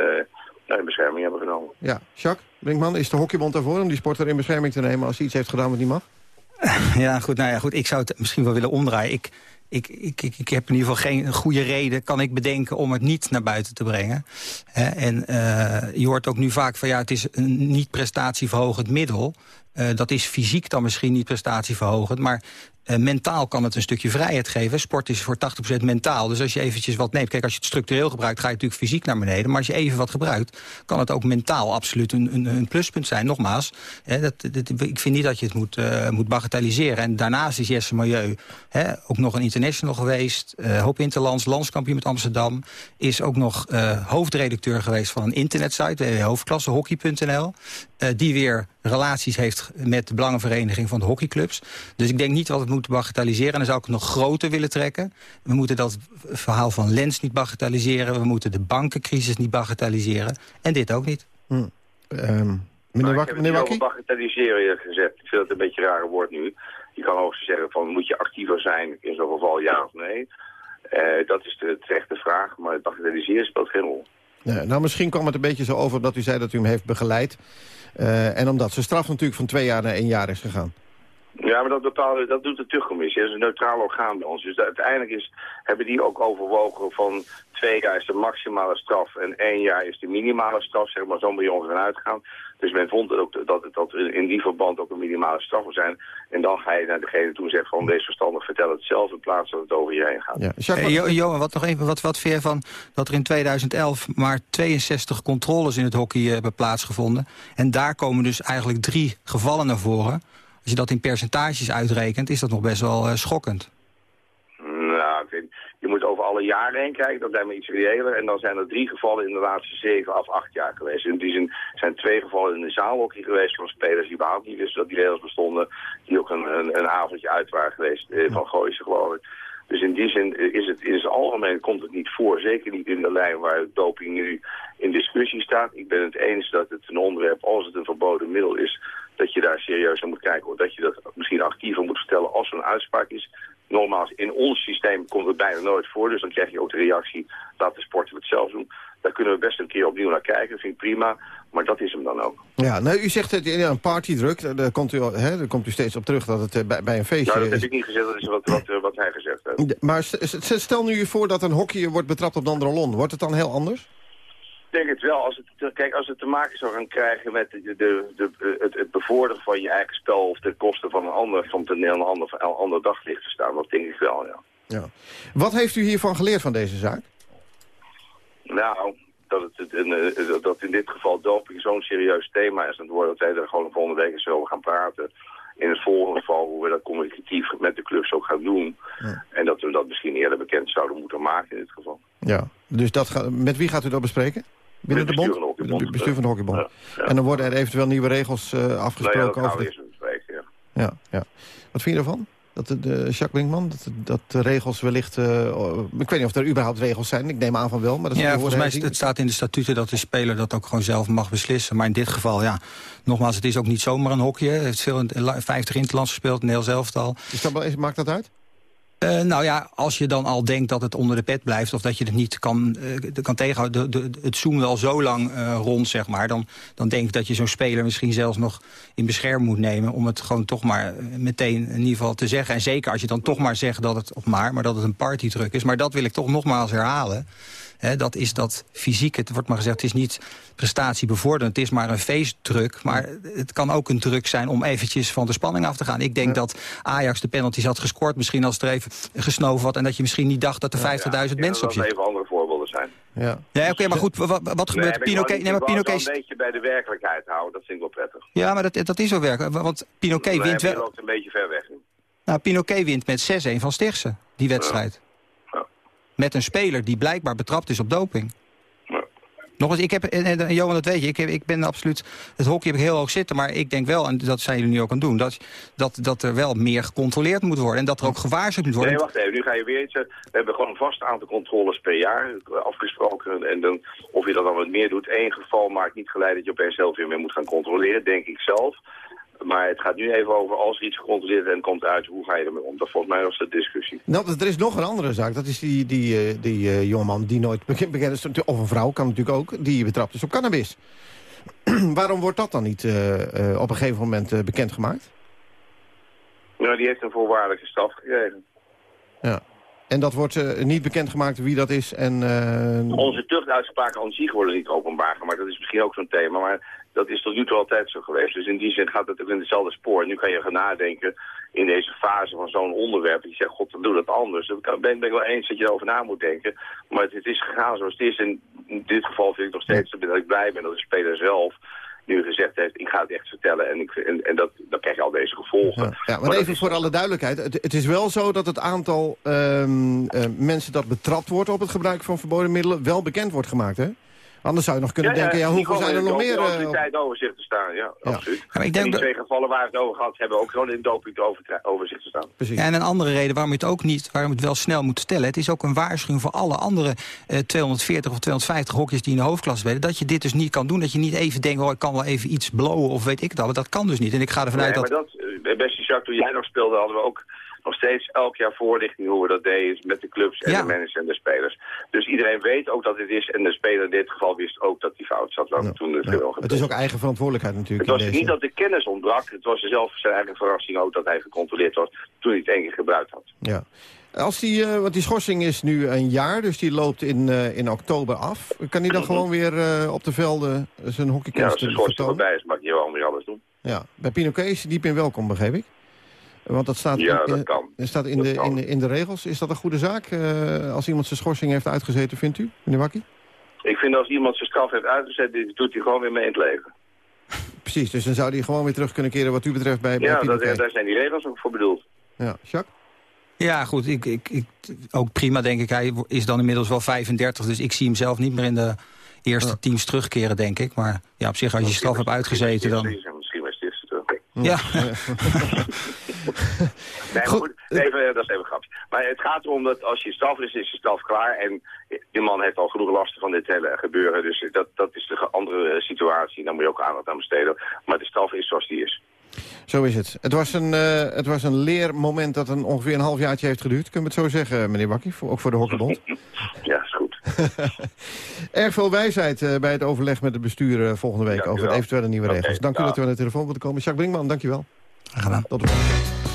[SPEAKER 20] uh, in bescherming hebben genomen.
[SPEAKER 7] Ja, Jacques Brinkman, is de hockeybond daarvoor om die sporter in bescherming te nemen als hij iets heeft gedaan wat niet mag?
[SPEAKER 21] Ja, goed, nou ja, goed. Ik zou het misschien wel willen omdraaien. Ik, ik, ik, ik, heb in ieder geval geen goede reden, kan ik bedenken, om het niet naar buiten te brengen. en uh, je hoort ook nu vaak van ja, het is een niet prestatieverhogend middel. Uh, dat is fysiek dan misschien niet prestatieverhogend, maar uh, mentaal kan het een stukje vrijheid geven. Sport is voor 80% mentaal. Dus als je eventjes wat neemt... Kijk, als je het structureel gebruikt, ga je natuurlijk fysiek naar beneden. Maar als je even wat gebruikt, kan het ook mentaal absoluut een, een, een pluspunt zijn. Nogmaals, hè, dat, ik vind niet dat je het moet, uh, moet bagatelliseren. En daarnaast is Jesse Milieu hè, ook nog een international geweest. Uh, Hoop Interlands, landskampioen met Amsterdam. Is ook nog hoofdredacteur geweest van een internetsite, www.hoofdklassehockey.nl. die weer relaties heeft met de belangenvereniging van de hockeyclubs. Dus ik denk niet dat het moet bagatelliseren. En dan zou ik het nog groter willen trekken. We moeten dat verhaal van Lens niet bagatelliseren. We moeten de bankencrisis niet bagatelliseren. En dit ook niet.
[SPEAKER 7] Hm. Um, meneer Wak meneer Wakkie?
[SPEAKER 20] bagatelliseren gezegd. Ik vind het een beetje een rare woord nu. Je kan ook zeggen van moet je actiever zijn in zo'n geval ja of nee. Uh, dat is de terechte vraag. Maar het bagatelliseren speelt geen rol.
[SPEAKER 7] Ja, nou, misschien kwam het een beetje zo over dat u zei dat u hem heeft begeleid. Uh, en omdat zijn straf natuurlijk van twee jaar naar één jaar is gegaan.
[SPEAKER 20] Ja, maar dat, bepaalde, dat doet de terugcommissie. Dat is een neutraal orgaan bij ons. Dus uiteindelijk is, hebben die ook overwogen van twee jaar is de maximale straf en één jaar is de minimale straf. Zeg maar, zo moet je ongeveer uitgaan. Dus men vond het ook dat het dat in die verband ook een minimale straf moet zijn. En dan ga je naar degene toe en zegt van wees verstandig, vertel het zelf in plaats dat het over je heen gaat.
[SPEAKER 21] Ja. Hey, jo Johan, wat nog even, wat, wat vind je van dat er in 2011 maar 62 controles in het hockey uh, hebben plaatsgevonden. En daar komen dus eigenlijk drie gevallen naar voren. Als je dat in percentages uitrekent, is dat nog best wel uh, schokkend.
[SPEAKER 20] Nou, ik vind, je moet over alle jaren heen kijken, dat lijkt me iets reëler. En dan zijn er drie gevallen in de laatste zeven of acht jaar geweest. In die zin zijn twee gevallen in de zaalhockey geweest van spelers die überhaupt niet wisten dat die regels bestonden. Die ook een, een, een avondje uit waren geweest eh, van Gooise geloof ik. Dus in die zin is het in het algemeen komt het niet voor. Zeker niet in de lijn waar doping nu in discussie staat. Ik ben het eens dat het een onderwerp, als het een verboden middel is, dat je daar serieus naar moet kijken. Of dat je dat misschien actiever moet stellen als er een uitspraak is. Nogmaals, in ons systeem komt het bijna nooit voor. Dus dan krijg je ook de reactie, laat de sporten het zelf doen. Daar kunnen we best een keer opnieuw naar kijken. Dat vind ik prima. Maar dat is hem dan ook.
[SPEAKER 7] Ja, nou, u zegt het, ja, een partydruk. Daar komt, u, hè, daar komt u steeds op terug dat het uh, bij, bij, een feestje...
[SPEAKER 20] Nou, dat heb ik niet gezegd. Dat is wat, wat, wat hij gezegd heeft.
[SPEAKER 7] Maar stel nu je voor dat een hockey wordt betrapt op Dandrolon. Wordt het dan heel anders?
[SPEAKER 20] Ik denk het wel. Als het, kijk, als het te maken zou gaan krijgen met de, de, de, het, het bevorderen van je eigen spel... of ten koste van een ander, van een ander, een ander daglicht te staan, dat denk ik wel, ja.
[SPEAKER 7] ja. Wat heeft u hiervan geleerd van deze zaak?
[SPEAKER 20] Nou, dat, het, een, dat in dit geval doping zo'n serieus thema is. En het wordt dat wij er gewoon de volgende week eens over gaan praten. In het volgende geval hoe we dat communicatief met de clubs ook gaan doen. Ja. En dat we dat misschien eerder bekend zouden moeten maken in dit geval.
[SPEAKER 7] Ja, dus dat ga, met wie gaat u dat bespreken? Binnen de bond?
[SPEAKER 20] De
[SPEAKER 7] bestuur van de hockeybond. Ja, ja. En dan worden er eventueel nieuwe regels uh, afgesproken
[SPEAKER 20] nee,
[SPEAKER 7] over...
[SPEAKER 20] De... Ja.
[SPEAKER 7] Ja. Wat vind je ervan? Dat de, de Jacques Brinkman, dat, dat de regels wellicht... Uh, ik weet niet of er überhaupt regels zijn. Ik neem aan van wel. Maar dat
[SPEAKER 21] ja, volgens mij is, het staat in de statuten dat de speler dat ook gewoon zelf mag beslissen. Maar in dit geval, ja, nogmaals, het is ook niet zomaar een hokje. Hij heeft veel in, 50 interlands gespeeld, een heel zelftal.
[SPEAKER 7] Is dat, maakt dat uit?
[SPEAKER 21] Uh, nou ja, als je dan al denkt dat het onder de pet blijft... of dat je het niet kan, uh, kan tegenhouden... De, de, het zoomt al zo lang uh, rond, zeg maar... Dan, dan denk ik dat je zo'n speler misschien zelfs nog in bescherming moet nemen... om het gewoon toch maar meteen in ieder geval te zeggen. En zeker als je dan toch maar zegt dat het, of maar, maar dat het een partydruk is. Maar dat wil ik toch nogmaals herhalen. He, dat is dat fysiek, het wordt maar gezegd, het is niet prestatiebevorderend. Het is maar een feestdruk. Maar het kan ook een druk zijn om eventjes van de spanning af te gaan. Ik denk ja. dat Ajax de penalties had gescoord. Misschien als er even gesnoven had. En dat je misschien niet dacht dat er 50.000 ja, ja, mensen op zitten.
[SPEAKER 20] Dat even andere voorbeelden zijn.
[SPEAKER 21] Ja, ja oké, okay, maar goed, wat, wat gebeurt?
[SPEAKER 20] Nee,
[SPEAKER 21] Pinoquet, nee, maar Pinoquet...
[SPEAKER 20] een beetje bij de werkelijkheid houden, dat vind ik wel prettig.
[SPEAKER 21] Ja, maar dat, dat is wel werkelijk. Want Pinoquet
[SPEAKER 20] nee,
[SPEAKER 21] wint wel...
[SPEAKER 20] loopt een beetje ver weg nu.
[SPEAKER 21] Nou, Pinoquet wint met 6-1 van Stichtse, die wedstrijd. Met een speler die blijkbaar betrapt is op doping. Nog eens, ik heb, en, en, Johan, dat weet je, ik, heb, ik ben absoluut, het hockey heb ik heel hoog zitten, maar ik denk wel, en dat zijn jullie nu ook aan het doen, dat, dat, dat er wel meer gecontroleerd moet worden en dat er ook gewaarschuwd moet worden.
[SPEAKER 20] Nee, wacht even, nu ga je weer iets, we hebben gewoon een vast aantal controles per jaar afgesproken en dan, of je dat dan wat meer doet, één geval maakt niet geleid dat je opeens zelf weer meer moet gaan controleren, denk ik zelf. Maar het gaat nu even over als er iets gecontroleerd en komt uit, hoe ga je ermee om? Dat volgens mij was de discussie.
[SPEAKER 7] Nou, er is nog een andere zaak. Dat is die, die, eh, die uh, jongeman die nooit bekend is. Of een vrouw kan natuurlijk ook, die betrapt is op cannabis. Waarom wordt dat dan niet uh, op een gegeven moment bekendgemaakt?
[SPEAKER 20] Nou, die heeft een voorwaardelijke straf gekregen.
[SPEAKER 7] Ja. En dat wordt niet bekendgemaakt wie dat is en...
[SPEAKER 20] Onze tuchtuitspraken aan zich worden niet openbaar gemaakt. Dat is misschien ook zo'n thema, maar dat is tot nu toe altijd zo geweest. Dus in die zin gaat het ook in hetzelfde spoor. Nu kan je gaan nadenken in deze fase van zo'n onderwerp. Dat je zegt, god, dan doe dat anders. Dat ben, ben ik wel eens dat je erover na moet denken. Maar het, is gegaan zoals het is. En in dit geval vind ik nog steeds dat ik blij ben dat de speler zelf nu gezegd heeft, ik ga het echt vertellen. En, ik, en, en dat, dan krijg je al deze gevolgen.
[SPEAKER 7] Ja, ja maar, even voor alle duidelijkheid. Het, het, is wel zo dat het aantal um, uh, mensen dat betrapt wordt op het gebruik van verboden middelen wel bekend wordt gemaakt, hè? Anders zou je nog kunnen denken, ja, hoeveel zijn er nog meer?
[SPEAKER 20] Er uh, tijd overzicht te staan, ja, absoluut. Ik denk die twee gevallen waar we het over gehad hebben ook gewoon in te staan.
[SPEAKER 21] Precies. Ja, en een andere reden waarom je het ook niet, waarom het wel snel moet stellen, het is ook een waarschuwing voor alle andere uh, 240 of 250 hokjes die in de hoofdklasse spelen, dat je dit dus niet kan doen, dat je niet even denkt, oh, ik kan wel even iets blowen of weet ik het al. Dat kan dus niet. En ik ga ervan uit
[SPEAKER 20] nee, dat... maar dat, uh, beste Jacques, toen jij nog speelde, hadden we ook nog steeds elk jaar voorlichting hoe we dat deden met de clubs en de managers en de spelers. Dus iedereen weet ook dat dit is en de speler in dit geval wist ook dat die fout zat. Toen het, ja.
[SPEAKER 7] het is ook eigen verantwoordelijkheid natuurlijk.
[SPEAKER 20] Het was niet dat de kennis ontbrak, het was zelf zijn eigen verrassing ook dat hij gecontroleerd was toen hij het één keer gebruikt had.
[SPEAKER 7] Ja. Als die, uh, want die schorsing is nu een jaar, dus die loopt in, uh, in oktober af. Kan hij dan gewoon weer uh, op de velden zijn hockeykunst
[SPEAKER 20] Ja, als de schorsing voorbij is, mag hij gewoon weer alles doen.
[SPEAKER 7] Ja, bij Pinoquet is hij diep in welkom, begreep ik? Want dat staat,
[SPEAKER 20] ja,
[SPEAKER 7] in,
[SPEAKER 20] dat kan.
[SPEAKER 7] staat in, de, in, de, in de regels. Is dat een goede zaak uh, als iemand zijn schorsing heeft uitgezeten, vindt u, meneer Wakkie?
[SPEAKER 20] Ik vind als iemand zijn straf heeft uitgezet, doet hij gewoon weer mee in het leven.
[SPEAKER 7] Precies, dus dan zou hij gewoon weer terug kunnen keren wat u betreft bij, bij
[SPEAKER 20] Ja, dat, daar zijn die regels ook voor bedoeld.
[SPEAKER 7] Ja, Jacques?
[SPEAKER 21] Ja, goed. Ik, ik, ik, ook prima, denk ik. Hij is dan inmiddels wel 35, dus ik zie hem zelf niet meer in de eerste teams terugkeren, denk ik. Maar ja, op zich, als je straf hebt uitgezeten, dan... Ja.
[SPEAKER 20] nee, goed, even, dat is even grapje. Maar het gaat erom dat als je straf is, is je straf klaar. En die man heeft al genoeg last van dit hele gebeuren. Dus dat, dat is de andere situatie. Daar moet je ook aandacht aan besteden. Maar de straf is zoals die is.
[SPEAKER 7] Zo is het. Het was een, uh, het was een leermoment dat een, ongeveer een half jaartje heeft geduurd. Kunnen we het zo zeggen, meneer Wakkie? Ook voor de Hockeybond?
[SPEAKER 20] ja, is goed.
[SPEAKER 7] Erg veel wijsheid uh, bij het overleg met het bestuur uh, volgende week... over eventuele nieuwe okay, regels. Dank u dat u aan de telefoon wilde komen. Jacques Brinkman, dank je wel.
[SPEAKER 21] Graag gedaan.
[SPEAKER 7] Tot de volgende.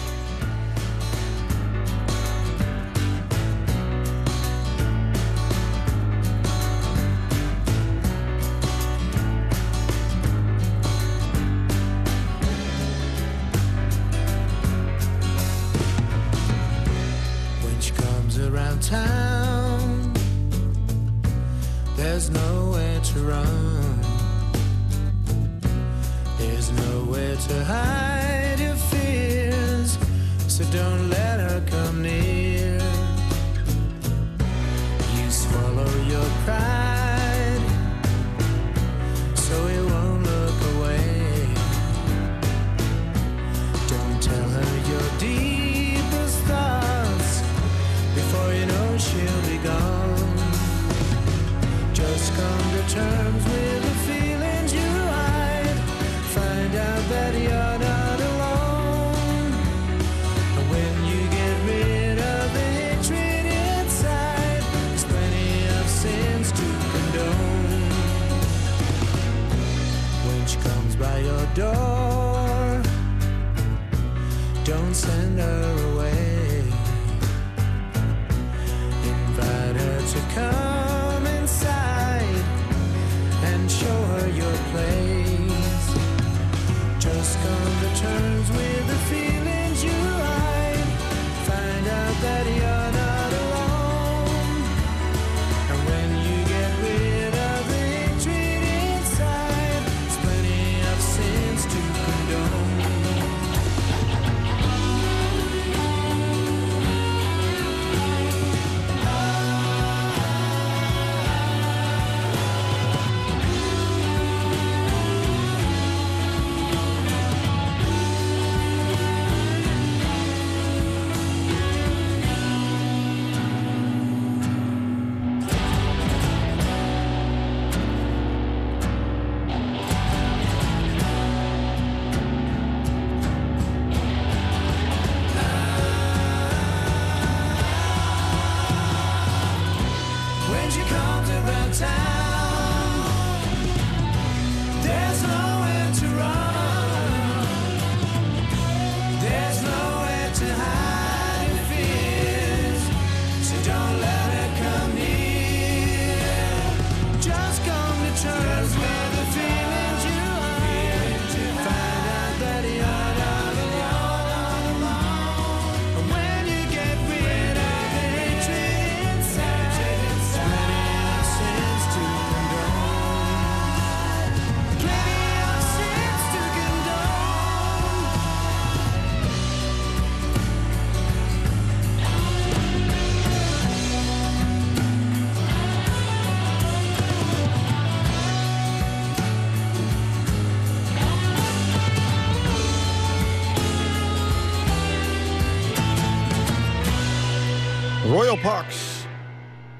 [SPEAKER 7] Hawks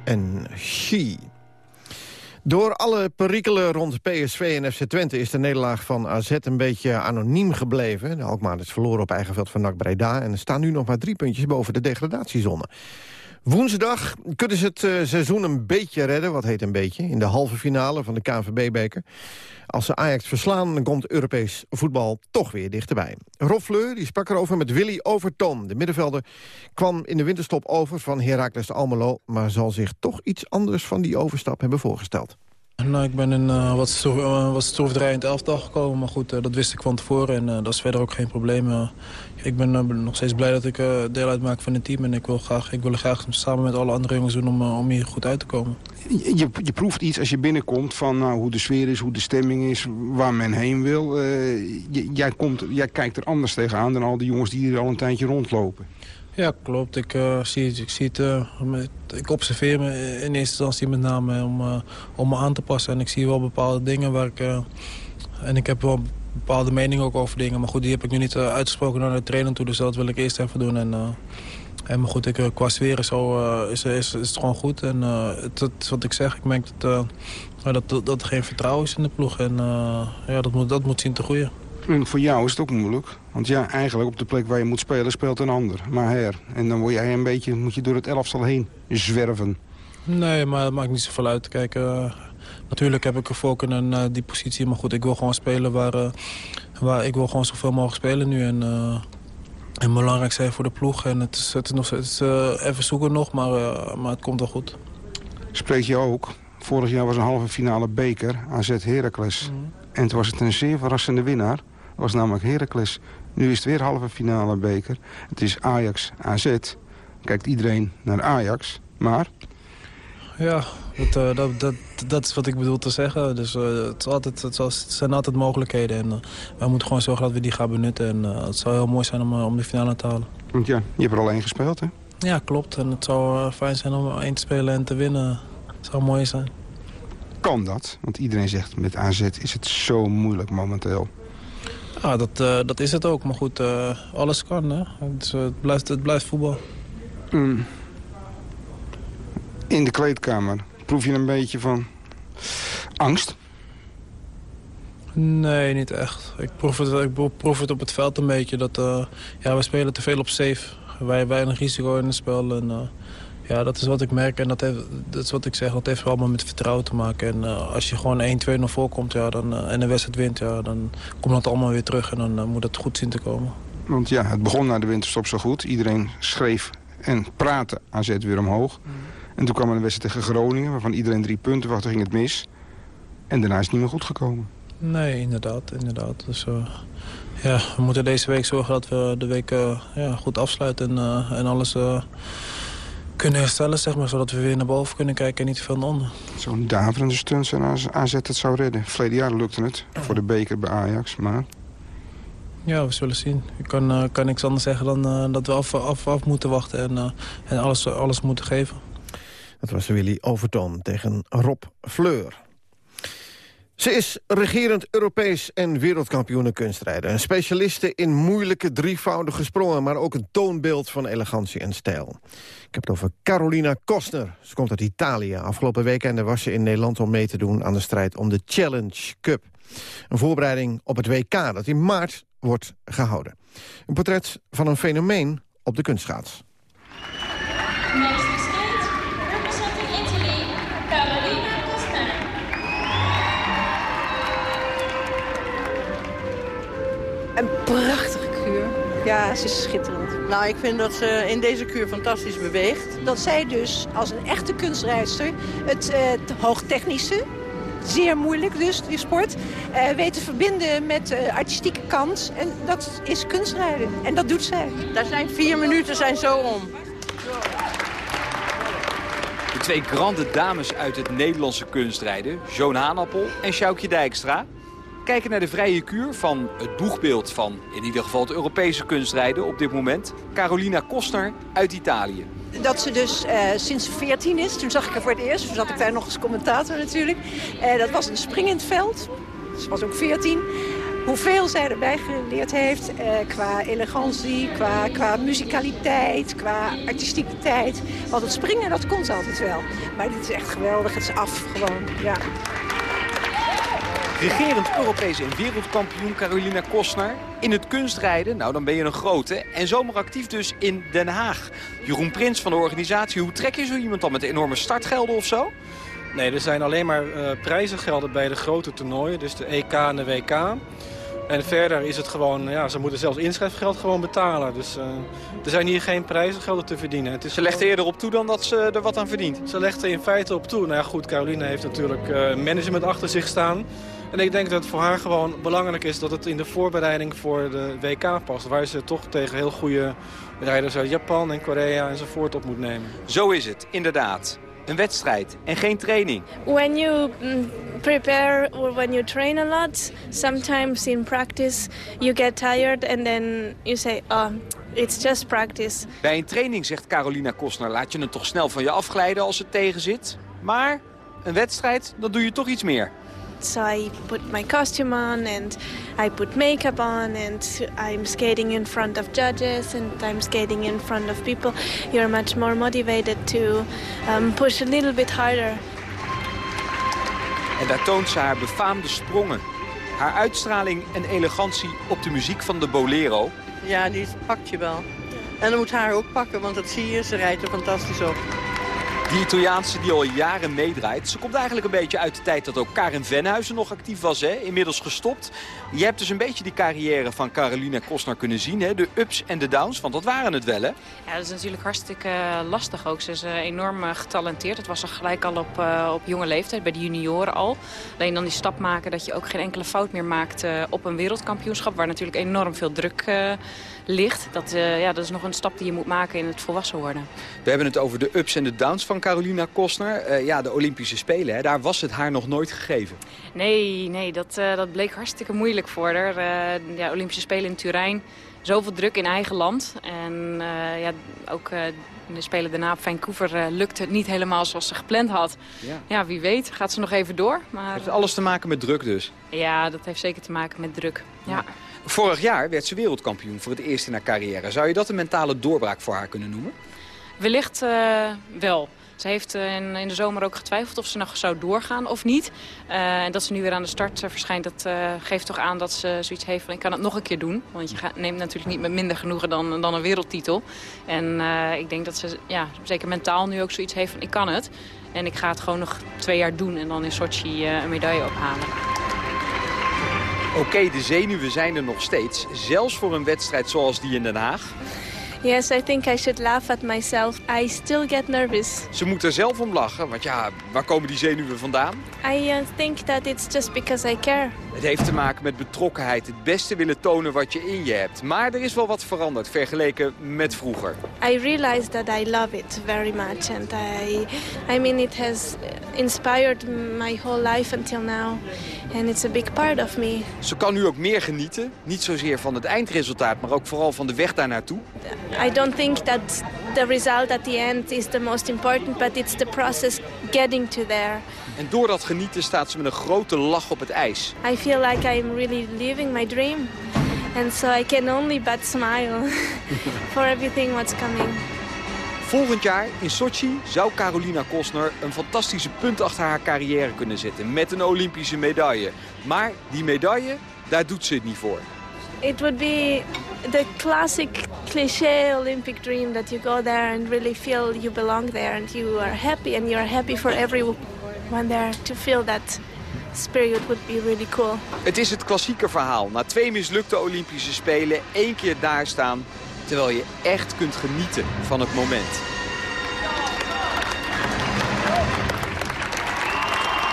[SPEAKER 7] en She. Door alle perikelen rond PSV en FC Twente is de nederlaag van AZ een beetje anoniem gebleven. De Alkmaar is verloren op eigen veld van NAC Breda... en staan nu nog maar drie puntjes boven de degradatiezone. Woensdag kunnen ze het uh, seizoen een beetje redden, wat heet een beetje... in de halve finale van de KNVB-beker. Als ze Ajax verslaan, dan komt Europees voetbal toch weer dichterbij. Rob Fleur die sprak erover met Willy Overtoom. De middenvelder kwam in de winterstop over van Heracles Almelo... maar zal zich toch iets anders van die overstap hebben voorgesteld.
[SPEAKER 22] Nou, ik ben in uh, wat, stroef, uh, wat stroefdraaiend elftal gekomen. Maar goed, uh, dat wist ik van tevoren en dat is verder ook geen probleem. Ik ben nog steeds blij dat ik deel uitmaak van het team. En ik wil, graag, ik wil graag samen met alle andere jongens doen om, om hier goed uit te komen.
[SPEAKER 23] Je, je proeft iets als je binnenkomt van nou, hoe de sfeer is, hoe de stemming is, waar men heen wil. jij, komt, jij kijkt er anders tegenaan dan al die jongens die hier al een tijdje rondlopen.
[SPEAKER 22] Ja, klopt. Ik, uh, zie ik, zie het, uh, met, ik observeer me in eerste instantie met name om, om me aan te passen. En ik zie wel bepaalde dingen waar ik... en ik heb wel bepaalde mening ook over dingen. Maar goed, die heb ik nu niet uitgesproken naar de trainer toe. Dus dat wil ik eerst even doen. En, en maar goed, ik, qua sfeer is, zo, is, is, is, het gewoon goed. En het, het, wat ik zeg, ik merk dat, dat, dat, er geen vertrouwen is in de ploeg. En ja, dat, moet, dat moet zien te groeien.
[SPEAKER 23] En voor jou is het ook moeilijk. Want ja, eigenlijk op de plek waar je moet spelen speelt een ander. Maar her. En dan word jij een beetje, moet je door het elftal heen zwerven.
[SPEAKER 22] Nee, maar dat maakt niet zoveel uit. Kijk, uh, natuurlijk heb ik gefokken in uh, die positie. Maar goed, ik wil gewoon spelen waar, uh, waar ik wil gewoon zoveel mogelijk spelen nu. En, en belangrijk zijn voor de ploeg. En het is, het is nog het is, even zoeken nog, maar, maar het komt wel goed.
[SPEAKER 23] Spreek je ook? Vorig jaar was een halve finale beker, AZ Heracles. Mm. En toen was het een zeer verrassende winnaar was namelijk Heracles. Nu is het weer halve finale beker. Het is Ajax-AZ. Kijkt iedereen naar Ajax, maar...
[SPEAKER 22] Ja, dat, uh, dat, dat, dat, is wat ik bedoel te zeggen. Dus, uh, het, is altijd, het, zijn altijd mogelijkheden. En uh, wij moeten gewoon zorgen dat we die gaan benutten. En het zou heel mooi zijn om, om de finale te halen.
[SPEAKER 23] Want ja, je hebt er al één gespeeld, hè?
[SPEAKER 22] Ja, klopt. En het zou fijn zijn om één te spelen en te winnen. Het zou mooi zijn.
[SPEAKER 23] Kan dat? Want iedereen zegt met AZ is het zo moeilijk momenteel.
[SPEAKER 22] Ja, dat, uh, dat is het ook. Maar goed, uh, alles kan. Hè? Het, uh, het, blijft, het blijft voetbal.
[SPEAKER 23] Mm. In de kleedkamer proef je een beetje van angst?
[SPEAKER 22] Nee, niet echt. Ik proef het, ik proef het op het veld een beetje. Dat, ja, we spelen te veel op safe. Wij weinig risico in het spel. En, ja, dat is wat ik merk en dat, heeft, dat is wat ik zeg. Dat heeft wel allemaal met vertrouwen te maken. En uh, als je gewoon 1-2 naar voorkomt ja, dan, uh, en de wedstrijd wint... Ja, dan komt dat allemaal weer terug en dan uh, moet het goed zien te komen.
[SPEAKER 23] Want ja, het begon na de winterstop zo goed. Iedereen schreef en praatte AZ weer omhoog. Mm. En toen kwam er een wedstrijd tegen Groningen... waarvan iedereen drie punten wachtte, ging het mis. En daarna is het niet meer goed gekomen.
[SPEAKER 22] Nee, inderdaad. inderdaad. Dus ja, we moeten deze week zorgen dat we de week ja, goed afsluiten... en, en alles kunnen herstellen, zeg maar, zodat we weer naar boven kunnen kijken en niet te veel naar onder.
[SPEAKER 23] Zo'n daverende stunt en als AZ het zou redden. Verleden jaar lukte het voor de beker bij Ajax, maar...
[SPEAKER 22] Ja, we zullen zien. Ik kan, kan niks anders zeggen dan dat we af, af, af moeten wachten en, en alles, alles moeten geven.
[SPEAKER 7] Dat was Willy Overton tegen Rob Fleur. Ze is regerend Europees en wereldkampioene kunstrijder. Een specialiste in moeilijke drievoudige sprongen... maar ook een toonbeeld van elegantie en stijl. Ik heb het over Carolina Kostner. Ze komt uit Italië. Afgelopen weekend was ze in Nederland om mee te doen... aan de strijd om de Challenge Cup. Een voorbereiding op het WK dat in maart wordt gehouden. Een portret van een fenomeen op de kunstschaats.
[SPEAKER 24] Een prachtige kuur. Ja, ze is schitterend. Nou, ik vind dat ze in deze kuur fantastisch beweegt. Dat zij dus als een echte kunstrijdster het, het hoogtechnische, zeer moeilijk dus, die sport, uh, weet te verbinden met de artistieke kant. En dat is kunstrijden. En dat doet zij. Daar zijn vier minuten zijn zo om.
[SPEAKER 11] De twee grande dames uit het Nederlandse kunstrijden, Joan Haanappel en Sjoukje Dijkstra kijken naar de vrije kuur van het boegbeeld van in ieder geval het Europese kunstrijden op dit moment. Carolina Kostner uit Italië.
[SPEAKER 24] Dat ze dus uh, sinds ze 14 is, toen zag ik haar voor het eerst, toen zat ik daar nog als commentator natuurlijk. Uh, dat was een springend veld, ze was ook 14. hoeveel zij erbij geleerd heeft eh, qua elegantie, qua, qua muzikaliteit, qua artistiekiteit. Want het springen, dat komt altijd wel. Maar dit is echt geweldig, het is af gewoon, ja.
[SPEAKER 11] Regerend Europees en wereldkampioen Carolina Kostner. In het kunstrijden, nou dan ben je een grote. En zomaar actief dus in Den Haag. Jeroen Prins van de organisatie, hoe trek je zo iemand dan met enorme startgelden of zo?
[SPEAKER 25] Nee, er zijn alleen maar uh, prijzengelden bij de grote toernooien. Dus de EK en de WK. En verder is het gewoon, ja, ze moeten zelfs inschrijfgeld gewoon betalen. Dus uh, er zijn hier geen prijzengelden te verdienen. Het is
[SPEAKER 11] ze legt eerder op toe dan dat ze er wat aan verdient?
[SPEAKER 25] Ze legt er in feite op toe. Nou ja, goed, Caroline heeft natuurlijk uh, management achter zich staan. En ik denk dat het voor haar gewoon belangrijk is dat het in de voorbereiding voor de WK past. Waar ze toch tegen heel goede rijders uit Japan en Korea enzovoort op moet nemen.
[SPEAKER 11] Zo is het, inderdaad. Een wedstrijd en geen training.
[SPEAKER 10] When you mm, prepare or when you train a lot, sometimes in practice you get tired and then you say, oh, it's just practice.
[SPEAKER 11] Bij een training, zegt Carolina Kostner, laat je het toch snel van je afglijden als het tegen zit. Maar een wedstrijd, dan doe je toch iets meer.
[SPEAKER 10] So I put my costume on and I put makeup on and I'm skating in front of judges and I'm skating in front of people. You're much more motivated to um, push a little bit harder.
[SPEAKER 11] En daar toont ze haar befaamde sprongen. Haar uitstraling en elegantie op de muziek van de bolero.
[SPEAKER 24] Ja, die pakt je wel. En dan moet haar ook pakken, want dat zie je, ze rijdt er fantastisch op.
[SPEAKER 11] Die Italiaanse die al jaren meedraait. Ze komt eigenlijk een beetje uit de tijd dat ook Karin Venhuizen nog actief was. Hè? Inmiddels gestopt. Je hebt dus een beetje die carrière van Carolina Kostner kunnen zien. Hè? De ups en de downs, want dat waren het wel hè?
[SPEAKER 26] Ja, dat is natuurlijk hartstikke lastig ook. Ze is uh, enorm uh, getalenteerd. Het was al gelijk al op, uh, op jonge leeftijd, bij de junioren al. Alleen dan die stap maken dat je ook geen enkele fout meer maakt op een wereldkampioenschap. Waar natuurlijk enorm veel druk ligt. Dat, ja, dat is nog een stap die je moet maken in het volwassen worden.
[SPEAKER 11] We hebben het over de ups en de downs van Carolina Kostner. Uh, ja, de Olympische Spelen, hè, daar was het haar nog nooit gegeven.
[SPEAKER 26] Nee, nee dat, uh, dat bleek hartstikke moeilijk voor haar. Ja, Olympische Spelen in Turijn, zoveel druk in eigen land. En ja, ook de Spelen daarna op Vancouver lukte het niet helemaal zoals ze gepland had. Ja. ja, wie weet gaat ze nog even door. Maar...
[SPEAKER 11] Heeft alles te maken met druk dus?
[SPEAKER 26] Ja, dat heeft zeker te maken met druk, ja.
[SPEAKER 11] Vorig jaar werd ze wereldkampioen voor het eerst in haar carrière. Zou je dat een mentale doorbraak voor haar kunnen noemen?
[SPEAKER 26] Wellicht wel. Ze heeft eh, in, de zomer ook getwijfeld of ze nog zou doorgaan of niet. Uh, en dat ze nu weer aan de start verschijnt, dat geeft toch aan dat ze zoiets heeft van ik kan het nog een keer doen. Want je neemt natuurlijk niet met minder genoegen dan, dan een wereldtitel. En ik denk dat ze ja, zeker mentaal nu ook zoiets heeft van ik kan het. En ik ga het gewoon nog twee jaar doen en dan in Sochi een medaille ophalen.
[SPEAKER 11] Oké, okay, de zenuwen zijn er nog steeds. Zelfs voor een wedstrijd zoals die in Den Haag.
[SPEAKER 10] Yes, I think I should laugh at myself. I still get nervous.
[SPEAKER 11] Ze moet er zelf om lachen, want ja, waar komen die zenuwen vandaan?
[SPEAKER 10] I uh, think that it's just because I care.
[SPEAKER 11] Het heeft te maken met betrokkenheid, het beste willen tonen wat je in je hebt. Maar er is wel wat veranderd vergeleken met vroeger.
[SPEAKER 10] I realize that I love it very much and I I mean it has inspired my whole life until now and it's a big part of me.
[SPEAKER 11] Ze kan nu ook meer genieten, niet zozeer van het eindresultaat, maar ook vooral van de weg daar naartoe.
[SPEAKER 10] I don't think that the result at the end is the most important, but it's the process getting to there.
[SPEAKER 11] En door dat genieten staat ze met een grote lach op het ijs.
[SPEAKER 10] I feel like I'm really living my dream. And so I can only but smile for everything what's coming.
[SPEAKER 11] Volgend jaar in Sochi zou Carolina Kostner een fantastische punt achter haar carrière kunnen zetten. Met een Olympische medaille. Maar die medaille, daar doet ze het niet voor.
[SPEAKER 10] It would be the classic cliché Olympic dream that you go there and really feel you belong there and you are happy and you're happy for everyone there to feel that spirit would be really cool.
[SPEAKER 11] Het is het klassieke verhaal. Na twee mislukte Olympische Spelen, één keer daar staan... terwijl je echt kunt genieten van het moment.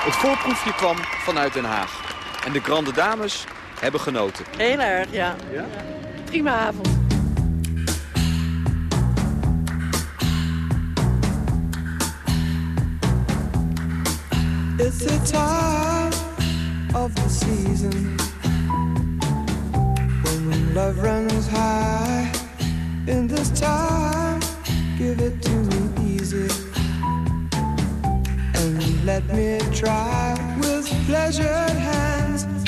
[SPEAKER 11] Het voorproefje kwam vanuit Den Haag. En de grande dames hebben genoten.
[SPEAKER 24] Heel erg, ja. ja? Prima avond. It's the time of the season When love runs high In this time, give it to me easy And let me try with pleasured hands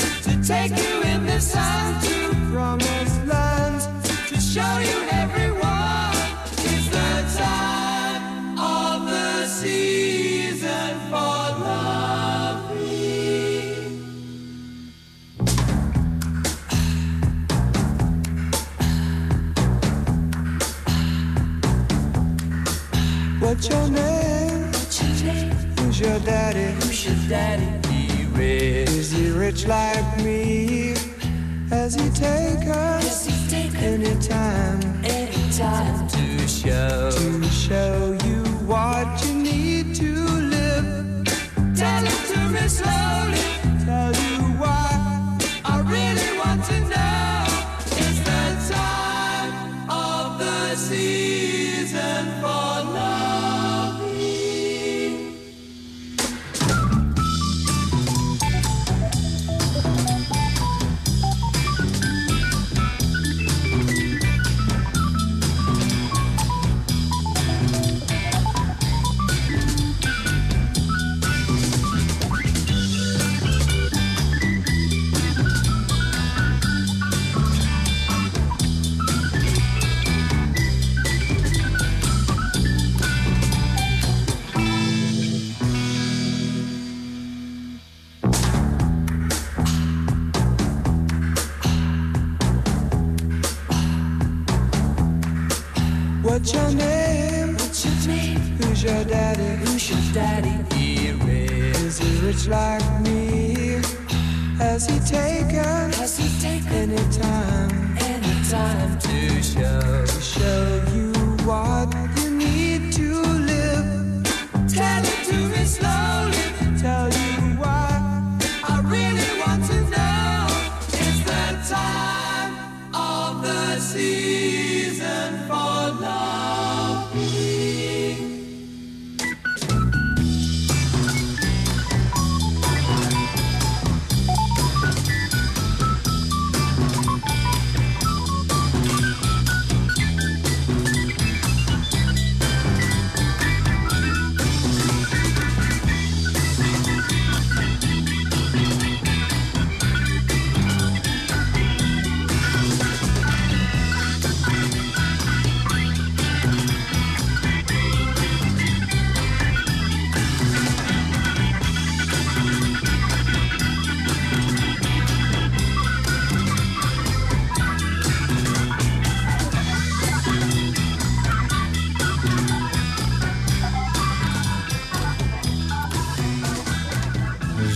[SPEAKER 27] Take you in the sun to promised lands to show you everyone. It's the time of the season for loving. What's your name? Who's your daddy? Who's your daddy? He rich. Is he rich like me? Has he take us anytime? Anytime to show to show you what you need to live. Tell it to me slowly.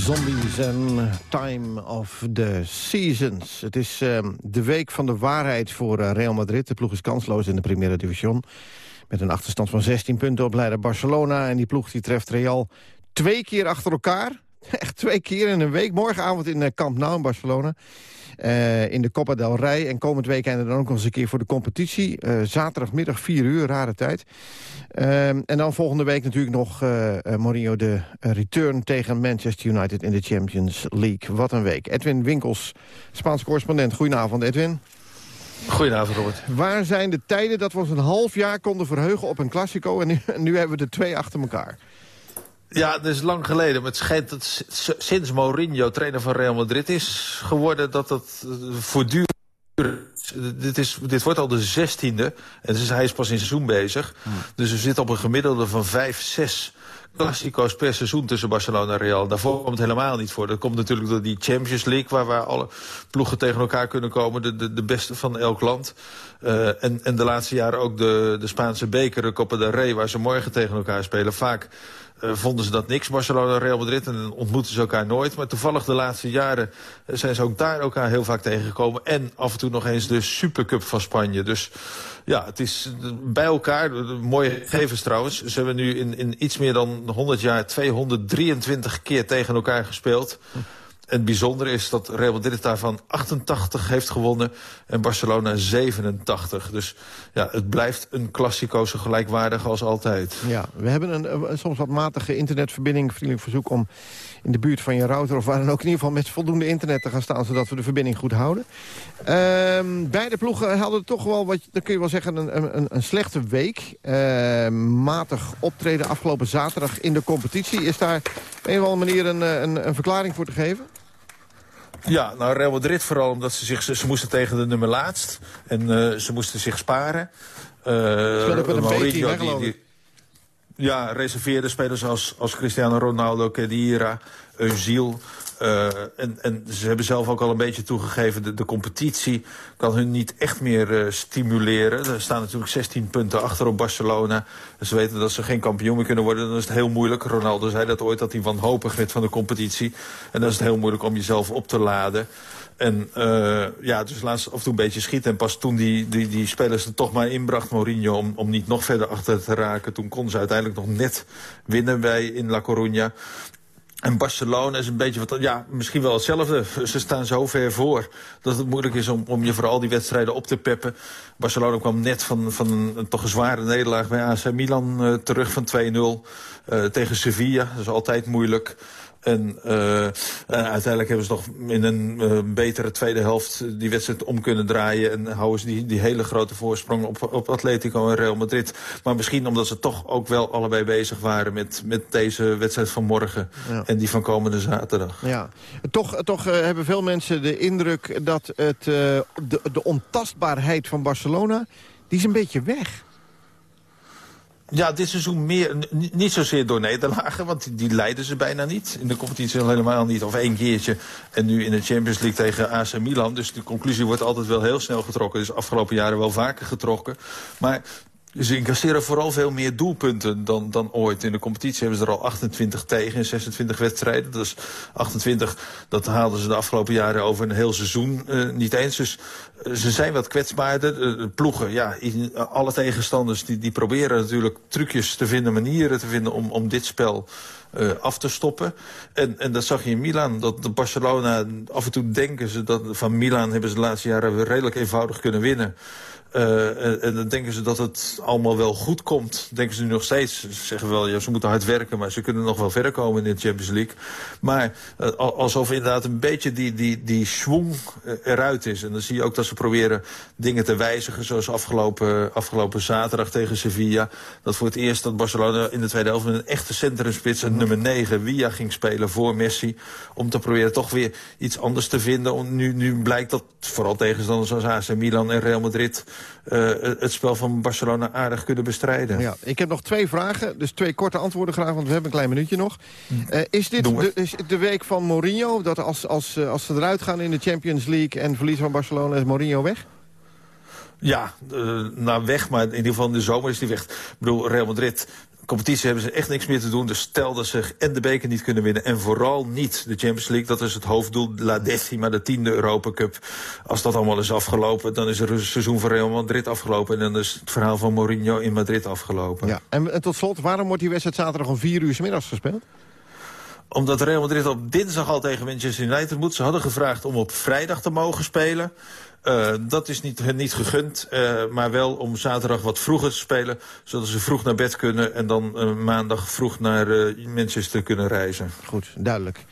[SPEAKER 7] Zombies en Time of the Seasons. Het is ehm, de week van de waarheid voor eh, Real Madrid. De ploeg is kansloos in de Primera Division. Met een achterstand van 16 punten op leider Barcelona. En die ploeg die treft Real twee keer achter elkaar. Echt twee keer in een week. Morgenavond in eh, Camp Nou in Barcelona. Eh, in de Copa del Rey. En komend weekend dan ook nog eens een keer voor de competitie. Eh, zaterdagmiddag 4 uur, rare tijd. Ehm, en dan volgende week natuurlijk nog Mourinho de return tegen Manchester United in de Champions League. Wat een week. Edwin Winkels, Spaans correspondent. Goedenavond, Edwin.
[SPEAKER 28] Goedenavond, Robert.
[SPEAKER 7] Waar zijn de tijden dat we ons een half jaar konden verheugen op een Classico... en nu, nu hebben we er twee achter elkaar?
[SPEAKER 28] Ja, dat is lang geleden. Maar het schijnt dat sinds Mourinho trainer van Real Madrid is geworden... dat dat eh, voortdurend... Dit, is, dit wordt al de zestiende. En dus hij is pas in seizoen bezig. Dus we zitten op een gemiddelde van vijf, zes klassico's per seizoen tussen Barcelona en Real. Daarvoor komt het helemaal niet voor. Dat komt natuurlijk door die Champions League... waar, waar alle ploegen tegen elkaar kunnen komen. De, de, de beste van elk land. Eh, en, en de laatste jaren ook de, de Spaanse beker, de Copa del Rey... waar ze morgen tegen elkaar spelen. Vaak eh, vonden ze dat niks, Barcelona en Real Madrid. En ontmoeten ze elkaar nooit. Maar toevallig de laatste jaren eh, zijn ze ook daar elkaar heel vaak tegengekomen. En af en toe nog eens de Supercup van Spanje. Dus ja, het is eh, bij elkaar. Mooie gegevens trouwens. Ze hebben nu in, in iets meer dan 100 jaar 223 keer tegen elkaar gespeeld. Het bijzondere is dat Real Madrid daarvan 88 heeft gewonnen en Barcelona 87. Dus ja, het blijft een klassico zo gelijkwaardig als altijd.
[SPEAKER 7] Ja, we hebben een, een soms wat matige internetverbinding. Vriendelijk verzoek om in de buurt van je router... of waar dan ook in ieder geval met voldoende internet te gaan staan... zodat we de verbinding goed houden. Ehm, beide ploegen hadden toch wel, wat, dan kun je wel zeggen, een, een, een slechte week. Ehm, matig optreden afgelopen zaterdag in de competitie. Is daar op een of andere manier een, eh, een, een verklaring voor te geven?
[SPEAKER 28] Ja, nou Real Madrid vooral omdat ze zich... Ze, ze moesten tegen de nummer laatst. En uh, ze moesten zich sparen. Uh,
[SPEAKER 7] met een die, die,
[SPEAKER 28] ja, reserveerde spelers als, als Cristiano Ronaldo, Kedira, Özil. Uh, en, en ze hebben zelf ook al een beetje toegegeven... de, de competitie kan hun niet echt meer uh, stimuleren. Er staan natuurlijk 16 punten achter op Barcelona. Ze weten dat ze geen kampioen meer kunnen worden. Dan is het heel moeilijk. Ronaldo zei dat ooit dat hij wanhopig werd van de competitie. En dan is het heel moeilijk om jezelf op te laden. En uh, ja, dus laatst af en toe een beetje schieten. En pas toen die, die, die spelers er toch maar inbracht, Mourinho... Om, om niet nog verder achter te raken. Toen konden ze uiteindelijk nog net winnen bij in La Coruña. En Barcelona is een beetje wat, ja, misschien wel hetzelfde. Ze staan zo ver voor dat het moeilijk is om, om je voor al die wedstrijden op te peppen. Barcelona kwam net van, van een, toch een zware nederlaag bij AC Milan uh, terug van 2-0 uh, tegen Sevilla. Dat is altijd moeilijk. En uh, uiteindelijk hebben ze nog in een uh, betere tweede helft die wedstrijd om kunnen draaien. En houden ze die, die hele grote voorsprong op, op Atletico en Real Madrid. Maar misschien omdat ze toch ook wel allebei bezig waren met, met deze wedstrijd van morgen. Ja. En die van komende zaterdag.
[SPEAKER 7] Ja. Toch, toch hebben veel mensen de indruk dat het, de, de ontastbaarheid van Barcelona... die is een beetje weg.
[SPEAKER 28] Ja, dit seizoen meer, niet zozeer door nederlagen, want die, leiden ze bijna niet. In de competitie helemaal niet, of één keertje. En nu in de Champions League tegen AC Milan. Dus de conclusie wordt altijd wel heel snel getrokken. Dus afgelopen jaren wel vaker getrokken. Maar ze incasseren vooral veel meer doelpunten dan, dan ooit. In de competitie hebben ze er al 28 tegen in 26 wedstrijden. Dus 28, dat haalden ze de afgelopen jaren over een heel seizoen uh, niet eens. Dus uh, ze zijn wat kwetsbaarder. Uh, ploegen, ja, alle tegenstanders die, die proberen natuurlijk trucjes te vinden, manieren te vinden om, om dit spel af te stoppen. En, en dat zag je in Milan. Dat de Barcelona, af en toe denken ze dat van Milan hebben ze de laatste jaren redelijk eenvoudig kunnen winnen. Uh, en, dan denken ze dat het allemaal wel goed komt. Denken ze nu nog steeds. Ze zeggen wel, ja, ze moeten hard werken, maar ze kunnen nog wel verder komen in de Champions League. Maar uh, alsof inderdaad een beetje die, die, die schwung eruit is. En dan zie je ook dat ze proberen dingen te wijzigen. Zoals afgelopen, afgelopen zaterdag tegen Sevilla. Dat voor het eerst dat Barcelona in de tweede helft met een echte centrumspits, een nummer 9, Villa ging spelen voor Messi. Om te proberen toch weer iets anders te vinden. Nu, nu blijkt dat vooral tegenstanders zoals AC Milan en Real Madrid het spel van Barcelona aardig kunnen bestrijden.
[SPEAKER 7] Ja, ik heb nog twee vragen, dus twee korte antwoorden graag, want we hebben een klein minuutje nog. Uh, is dit de, is de, week van Mourinho, dat als, als, als ze eruit gaan in de Champions League en verliezen van Barcelona, is Mourinho weg?
[SPEAKER 28] Ja, uh, nou weg, maar in ieder geval in de zomer is hij weg. Ik bedoel, Real Madrid competitie hebben ze echt niks meer te doen. Dus stel dat ze en de beker niet kunnen winnen. En vooral niet de Champions League. Dat is het hoofddoel. La decima, de tiende Europa Cup. Als dat allemaal is afgelopen, dan is er een seizoen van Real Madrid afgelopen. En dan is het verhaal van Mourinho in Madrid afgelopen.
[SPEAKER 7] Ja. En, en tot slot, waarom wordt die wedstrijd zaterdag om vier uur s middags gespeeld?
[SPEAKER 28] Omdat Real Madrid op dinsdag al tegen Manchester United moet. Ze hadden gevraagd om op vrijdag te mogen spelen. Uh, dat is niet, niet gegund, uh, maar wel om zaterdag wat vroeger te spelen... zodat ze vroeg naar bed kunnen en dan uh, maandag vroeg naar Manchester kunnen reizen.
[SPEAKER 7] Goed, duidelijk.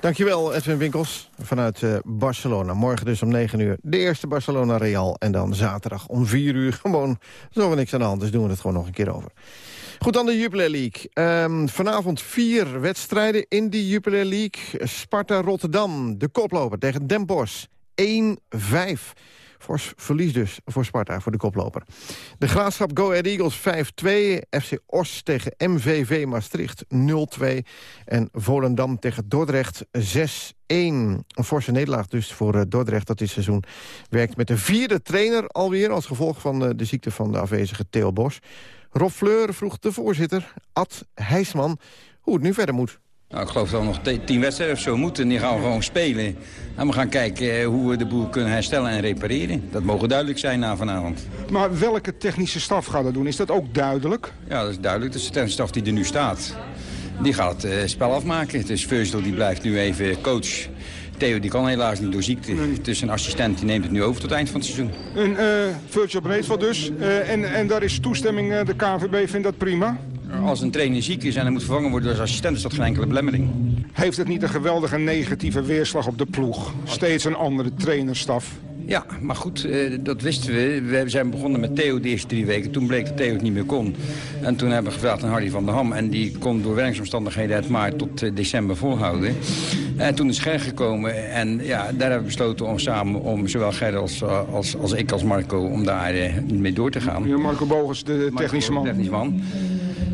[SPEAKER 7] Dankjewel Edwin Winkels vanuit Barcelona. Morgen dus om 9 uur de eerste Barcelona Real. En dan zaterdag om 4 uur gewoon zo er niks aan de hand. Dus doen we het gewoon nog een keer over. Goed, dan de Jupiler League. Um, vanavond vier wedstrijden in die Jupiler League. Sparta Rotterdam, de koploper tegen Den Bosch. 1-5. Fors verlies dus voor Sparta, voor de koploper. De Graafschap Go Eagles 5-2. FC Os tegen MVV Maastricht 0-2. En Volendam tegen Dordrecht 6-1. Een forse nederlaag dus voor Dordrecht dat dit seizoen werkt met de vierde trainer alweer... als gevolg van de ziekte van de afwezige Theo Bos. Rob Fleur vroeg de voorzitter, Ad Heisman, hoe het nu verder moet.
[SPEAKER 29] Nou, ik geloof dat we nog tien wedstrijden of zo moeten. Die gaan we gewoon spelen. En we gaan kijken hoe we de boel kunnen herstellen en repareren. Dat mogen duidelijk zijn na vanavond.
[SPEAKER 23] Maar welke technische staf gaat dat doen? Is dat ook duidelijk?
[SPEAKER 29] Ja, dat is duidelijk. Dat is de technische staf die er nu staat. Die gaat het uh, spel afmaken. Dus Virgil die blijft nu even coach. Theo die kan helaas niet door ziekte. Nee. Het is een assistent die neemt het nu over tot het eind van het seizoen.
[SPEAKER 23] Een uh, Virgil Breedveld dus. Uh, en, en daar is toestemming, de KNVB vindt dat prima?
[SPEAKER 29] Als een trainer ziek is en hij moet vervangen worden als assistent... is dat geen enkele belemmering.
[SPEAKER 23] Heeft het niet een geweldige negatieve weerslag op de ploeg? Steeds een andere trainerstaf.
[SPEAKER 29] Ja, maar goed, uh, dat wisten we. We zijn begonnen met Theo de eerste drie weken. Toen bleek dat Theo het niet meer kon. En toen hebben we gevraagd aan Hardy van der Ham. En die kon door werkingsomstandigheden het maar tot uh, december volhouden.
[SPEAKER 21] En toen is Ger gekomen en ja, daar hebben we besloten om samen, om zowel Ger als, als, als ik als Marco, om daar mee door te gaan.
[SPEAKER 23] Ja, Marco Bogus, de technische man.
[SPEAKER 21] technische man.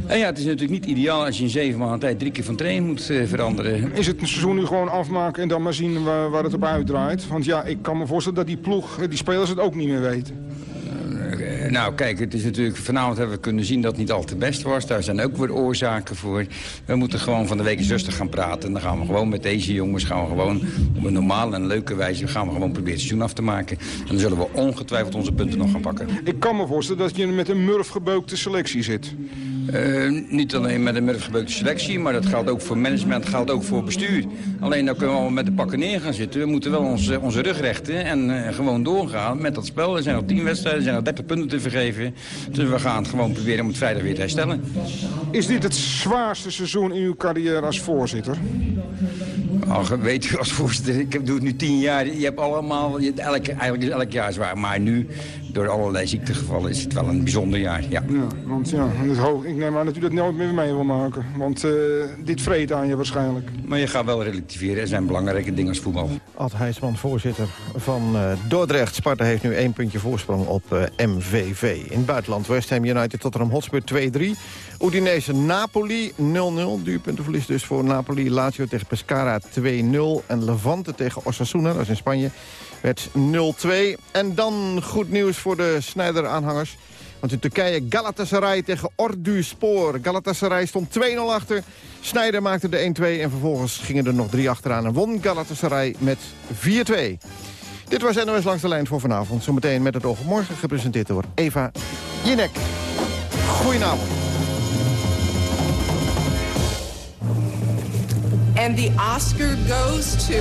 [SPEAKER 21] En ja, het is natuurlijk niet ideaal als je in zeven maanden tijd drie keer van train moet uh, veranderen.
[SPEAKER 23] Is het een seizoen nu gewoon afmaken en dan maar zien waar, waar het op uitdraait? Want ja, ik kan me voorstellen dat die ploeg, die spelers het ook niet meer weten.
[SPEAKER 21] Uh, nou, kijk, het is natuurlijk, vanavond hebben we kunnen zien dat het niet al te best was. Daar zijn ook weer oorzaken voor. We moeten gewoon van de week rustig gaan praten. En dan gaan we gewoon met deze jongens, gaan we gewoon op een normale en leuke wijze, gaan we gewoon proberen het seizoen af te maken. En dan zullen we ongetwijfeld onze punten nog gaan pakken.
[SPEAKER 23] Ik kan me voorstellen dat je met een murfgebeukte selectie zit.
[SPEAKER 21] Uh, niet alleen met een murfgebeukte selectie, maar dat geldt ook voor management, dat geldt ook voor bestuur. Alleen dan kunnen we al met de pakken neer gaan zitten. We moeten wel onze, onze rug rechten en uh, gewoon doorgaan met dat spel. Er zijn nog tien wedstrijden, er zijn nog 30 punten te vergeven. Dus we gaan het gewoon proberen om het vrijdag weer te herstellen.
[SPEAKER 23] Is dit het zwaarste seizoen in uw carrière als voorzitter?
[SPEAKER 21] Ach, weet u, als voorzitter, ik doe het nu tien jaar. Je hebt allemaal, je, elk, eigenlijk is elk jaar zwaar. Maar nu, door allerlei ziektegevallen, is het wel een bijzonder jaar, ja.
[SPEAKER 23] Ja, want ja, het hoog, ik neem aan dat u dat nooit meer mee wil maken. Want uh, dit vreet aan je waarschijnlijk.
[SPEAKER 21] Maar je gaat wel relativeren. Er zijn belangrijke dingen als voetbal.
[SPEAKER 7] Ad Heijsman, voorzitter van uh, Dordrecht. Sparta heeft nu één puntje voorsprong op uh, MVV. In het buitenland West Ham United Tottenham Hotspur 2-3. Udinese Napoli 0-0. Duurpuntenverlies dus voor Napoli. Lazio tegen Pescara 2-0. En Levante tegen Osasuna, dat is in Spanje, werd 0-2. En dan goed nieuws voor de Snijder-aanhangers. Want in Turkije Galatasaray tegen Orduspoor. Galatasaray stond 2-0 achter. Snijder maakte de 1-2 en vervolgens gingen er nog drie achteraan. En won Galatasaray met 4-2. Dit was NOS Langs de Lijn voor vanavond. Zometeen met het oog morgen gepresenteerd door Eva Jinek. Goedenavond.
[SPEAKER 30] And the Oscar goes to...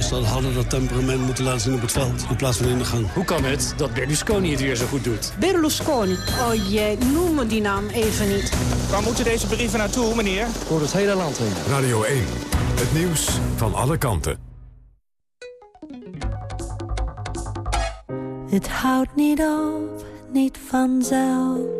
[SPEAKER 31] Ze hadden dat temperament moeten laten zien op het veld, in plaats van in de gang.
[SPEAKER 32] Hoe kan het dat Berlusconi het weer zo goed doet?
[SPEAKER 24] Berlusconi? Oh jee, noem me die naam even niet.
[SPEAKER 33] Waar moeten deze brieven naartoe, meneer?
[SPEAKER 34] Door het hele land heen.
[SPEAKER 35] Radio 1, het nieuws van alle kanten.
[SPEAKER 36] Het houdt niet op, niet vanzelf.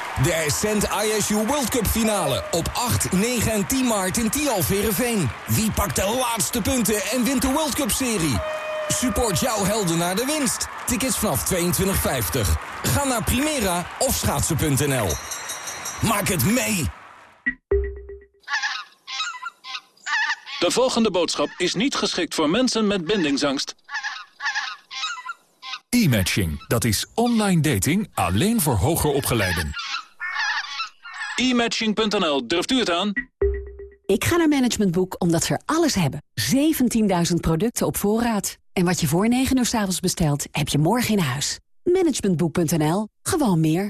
[SPEAKER 4] De Ascent ISU World Cup finale op 8, 9 en 10 maart in Tialf Heerenveen. Wie pakt de laatste punten en wint de World Cup serie? Support jouw helden naar de winst. Tickets vanaf 22,50. Ga naar Primera of schaatsen.nl. Maak het mee!
[SPEAKER 37] De volgende boodschap is niet geschikt voor mensen met bindingsangst.
[SPEAKER 38] E-matching, dat is online dating alleen voor hoger opgeleiden.
[SPEAKER 37] E-matching.nl, durft u het aan?
[SPEAKER 39] Ik ga naar Management Boek omdat ze er alles hebben. 17.000 producten op voorraad. En wat je voor 9 uur s avonds bestelt, heb je morgen in huis. Managementboek.nl, gewoon meer.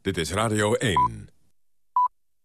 [SPEAKER 35] Dit is Radio 1.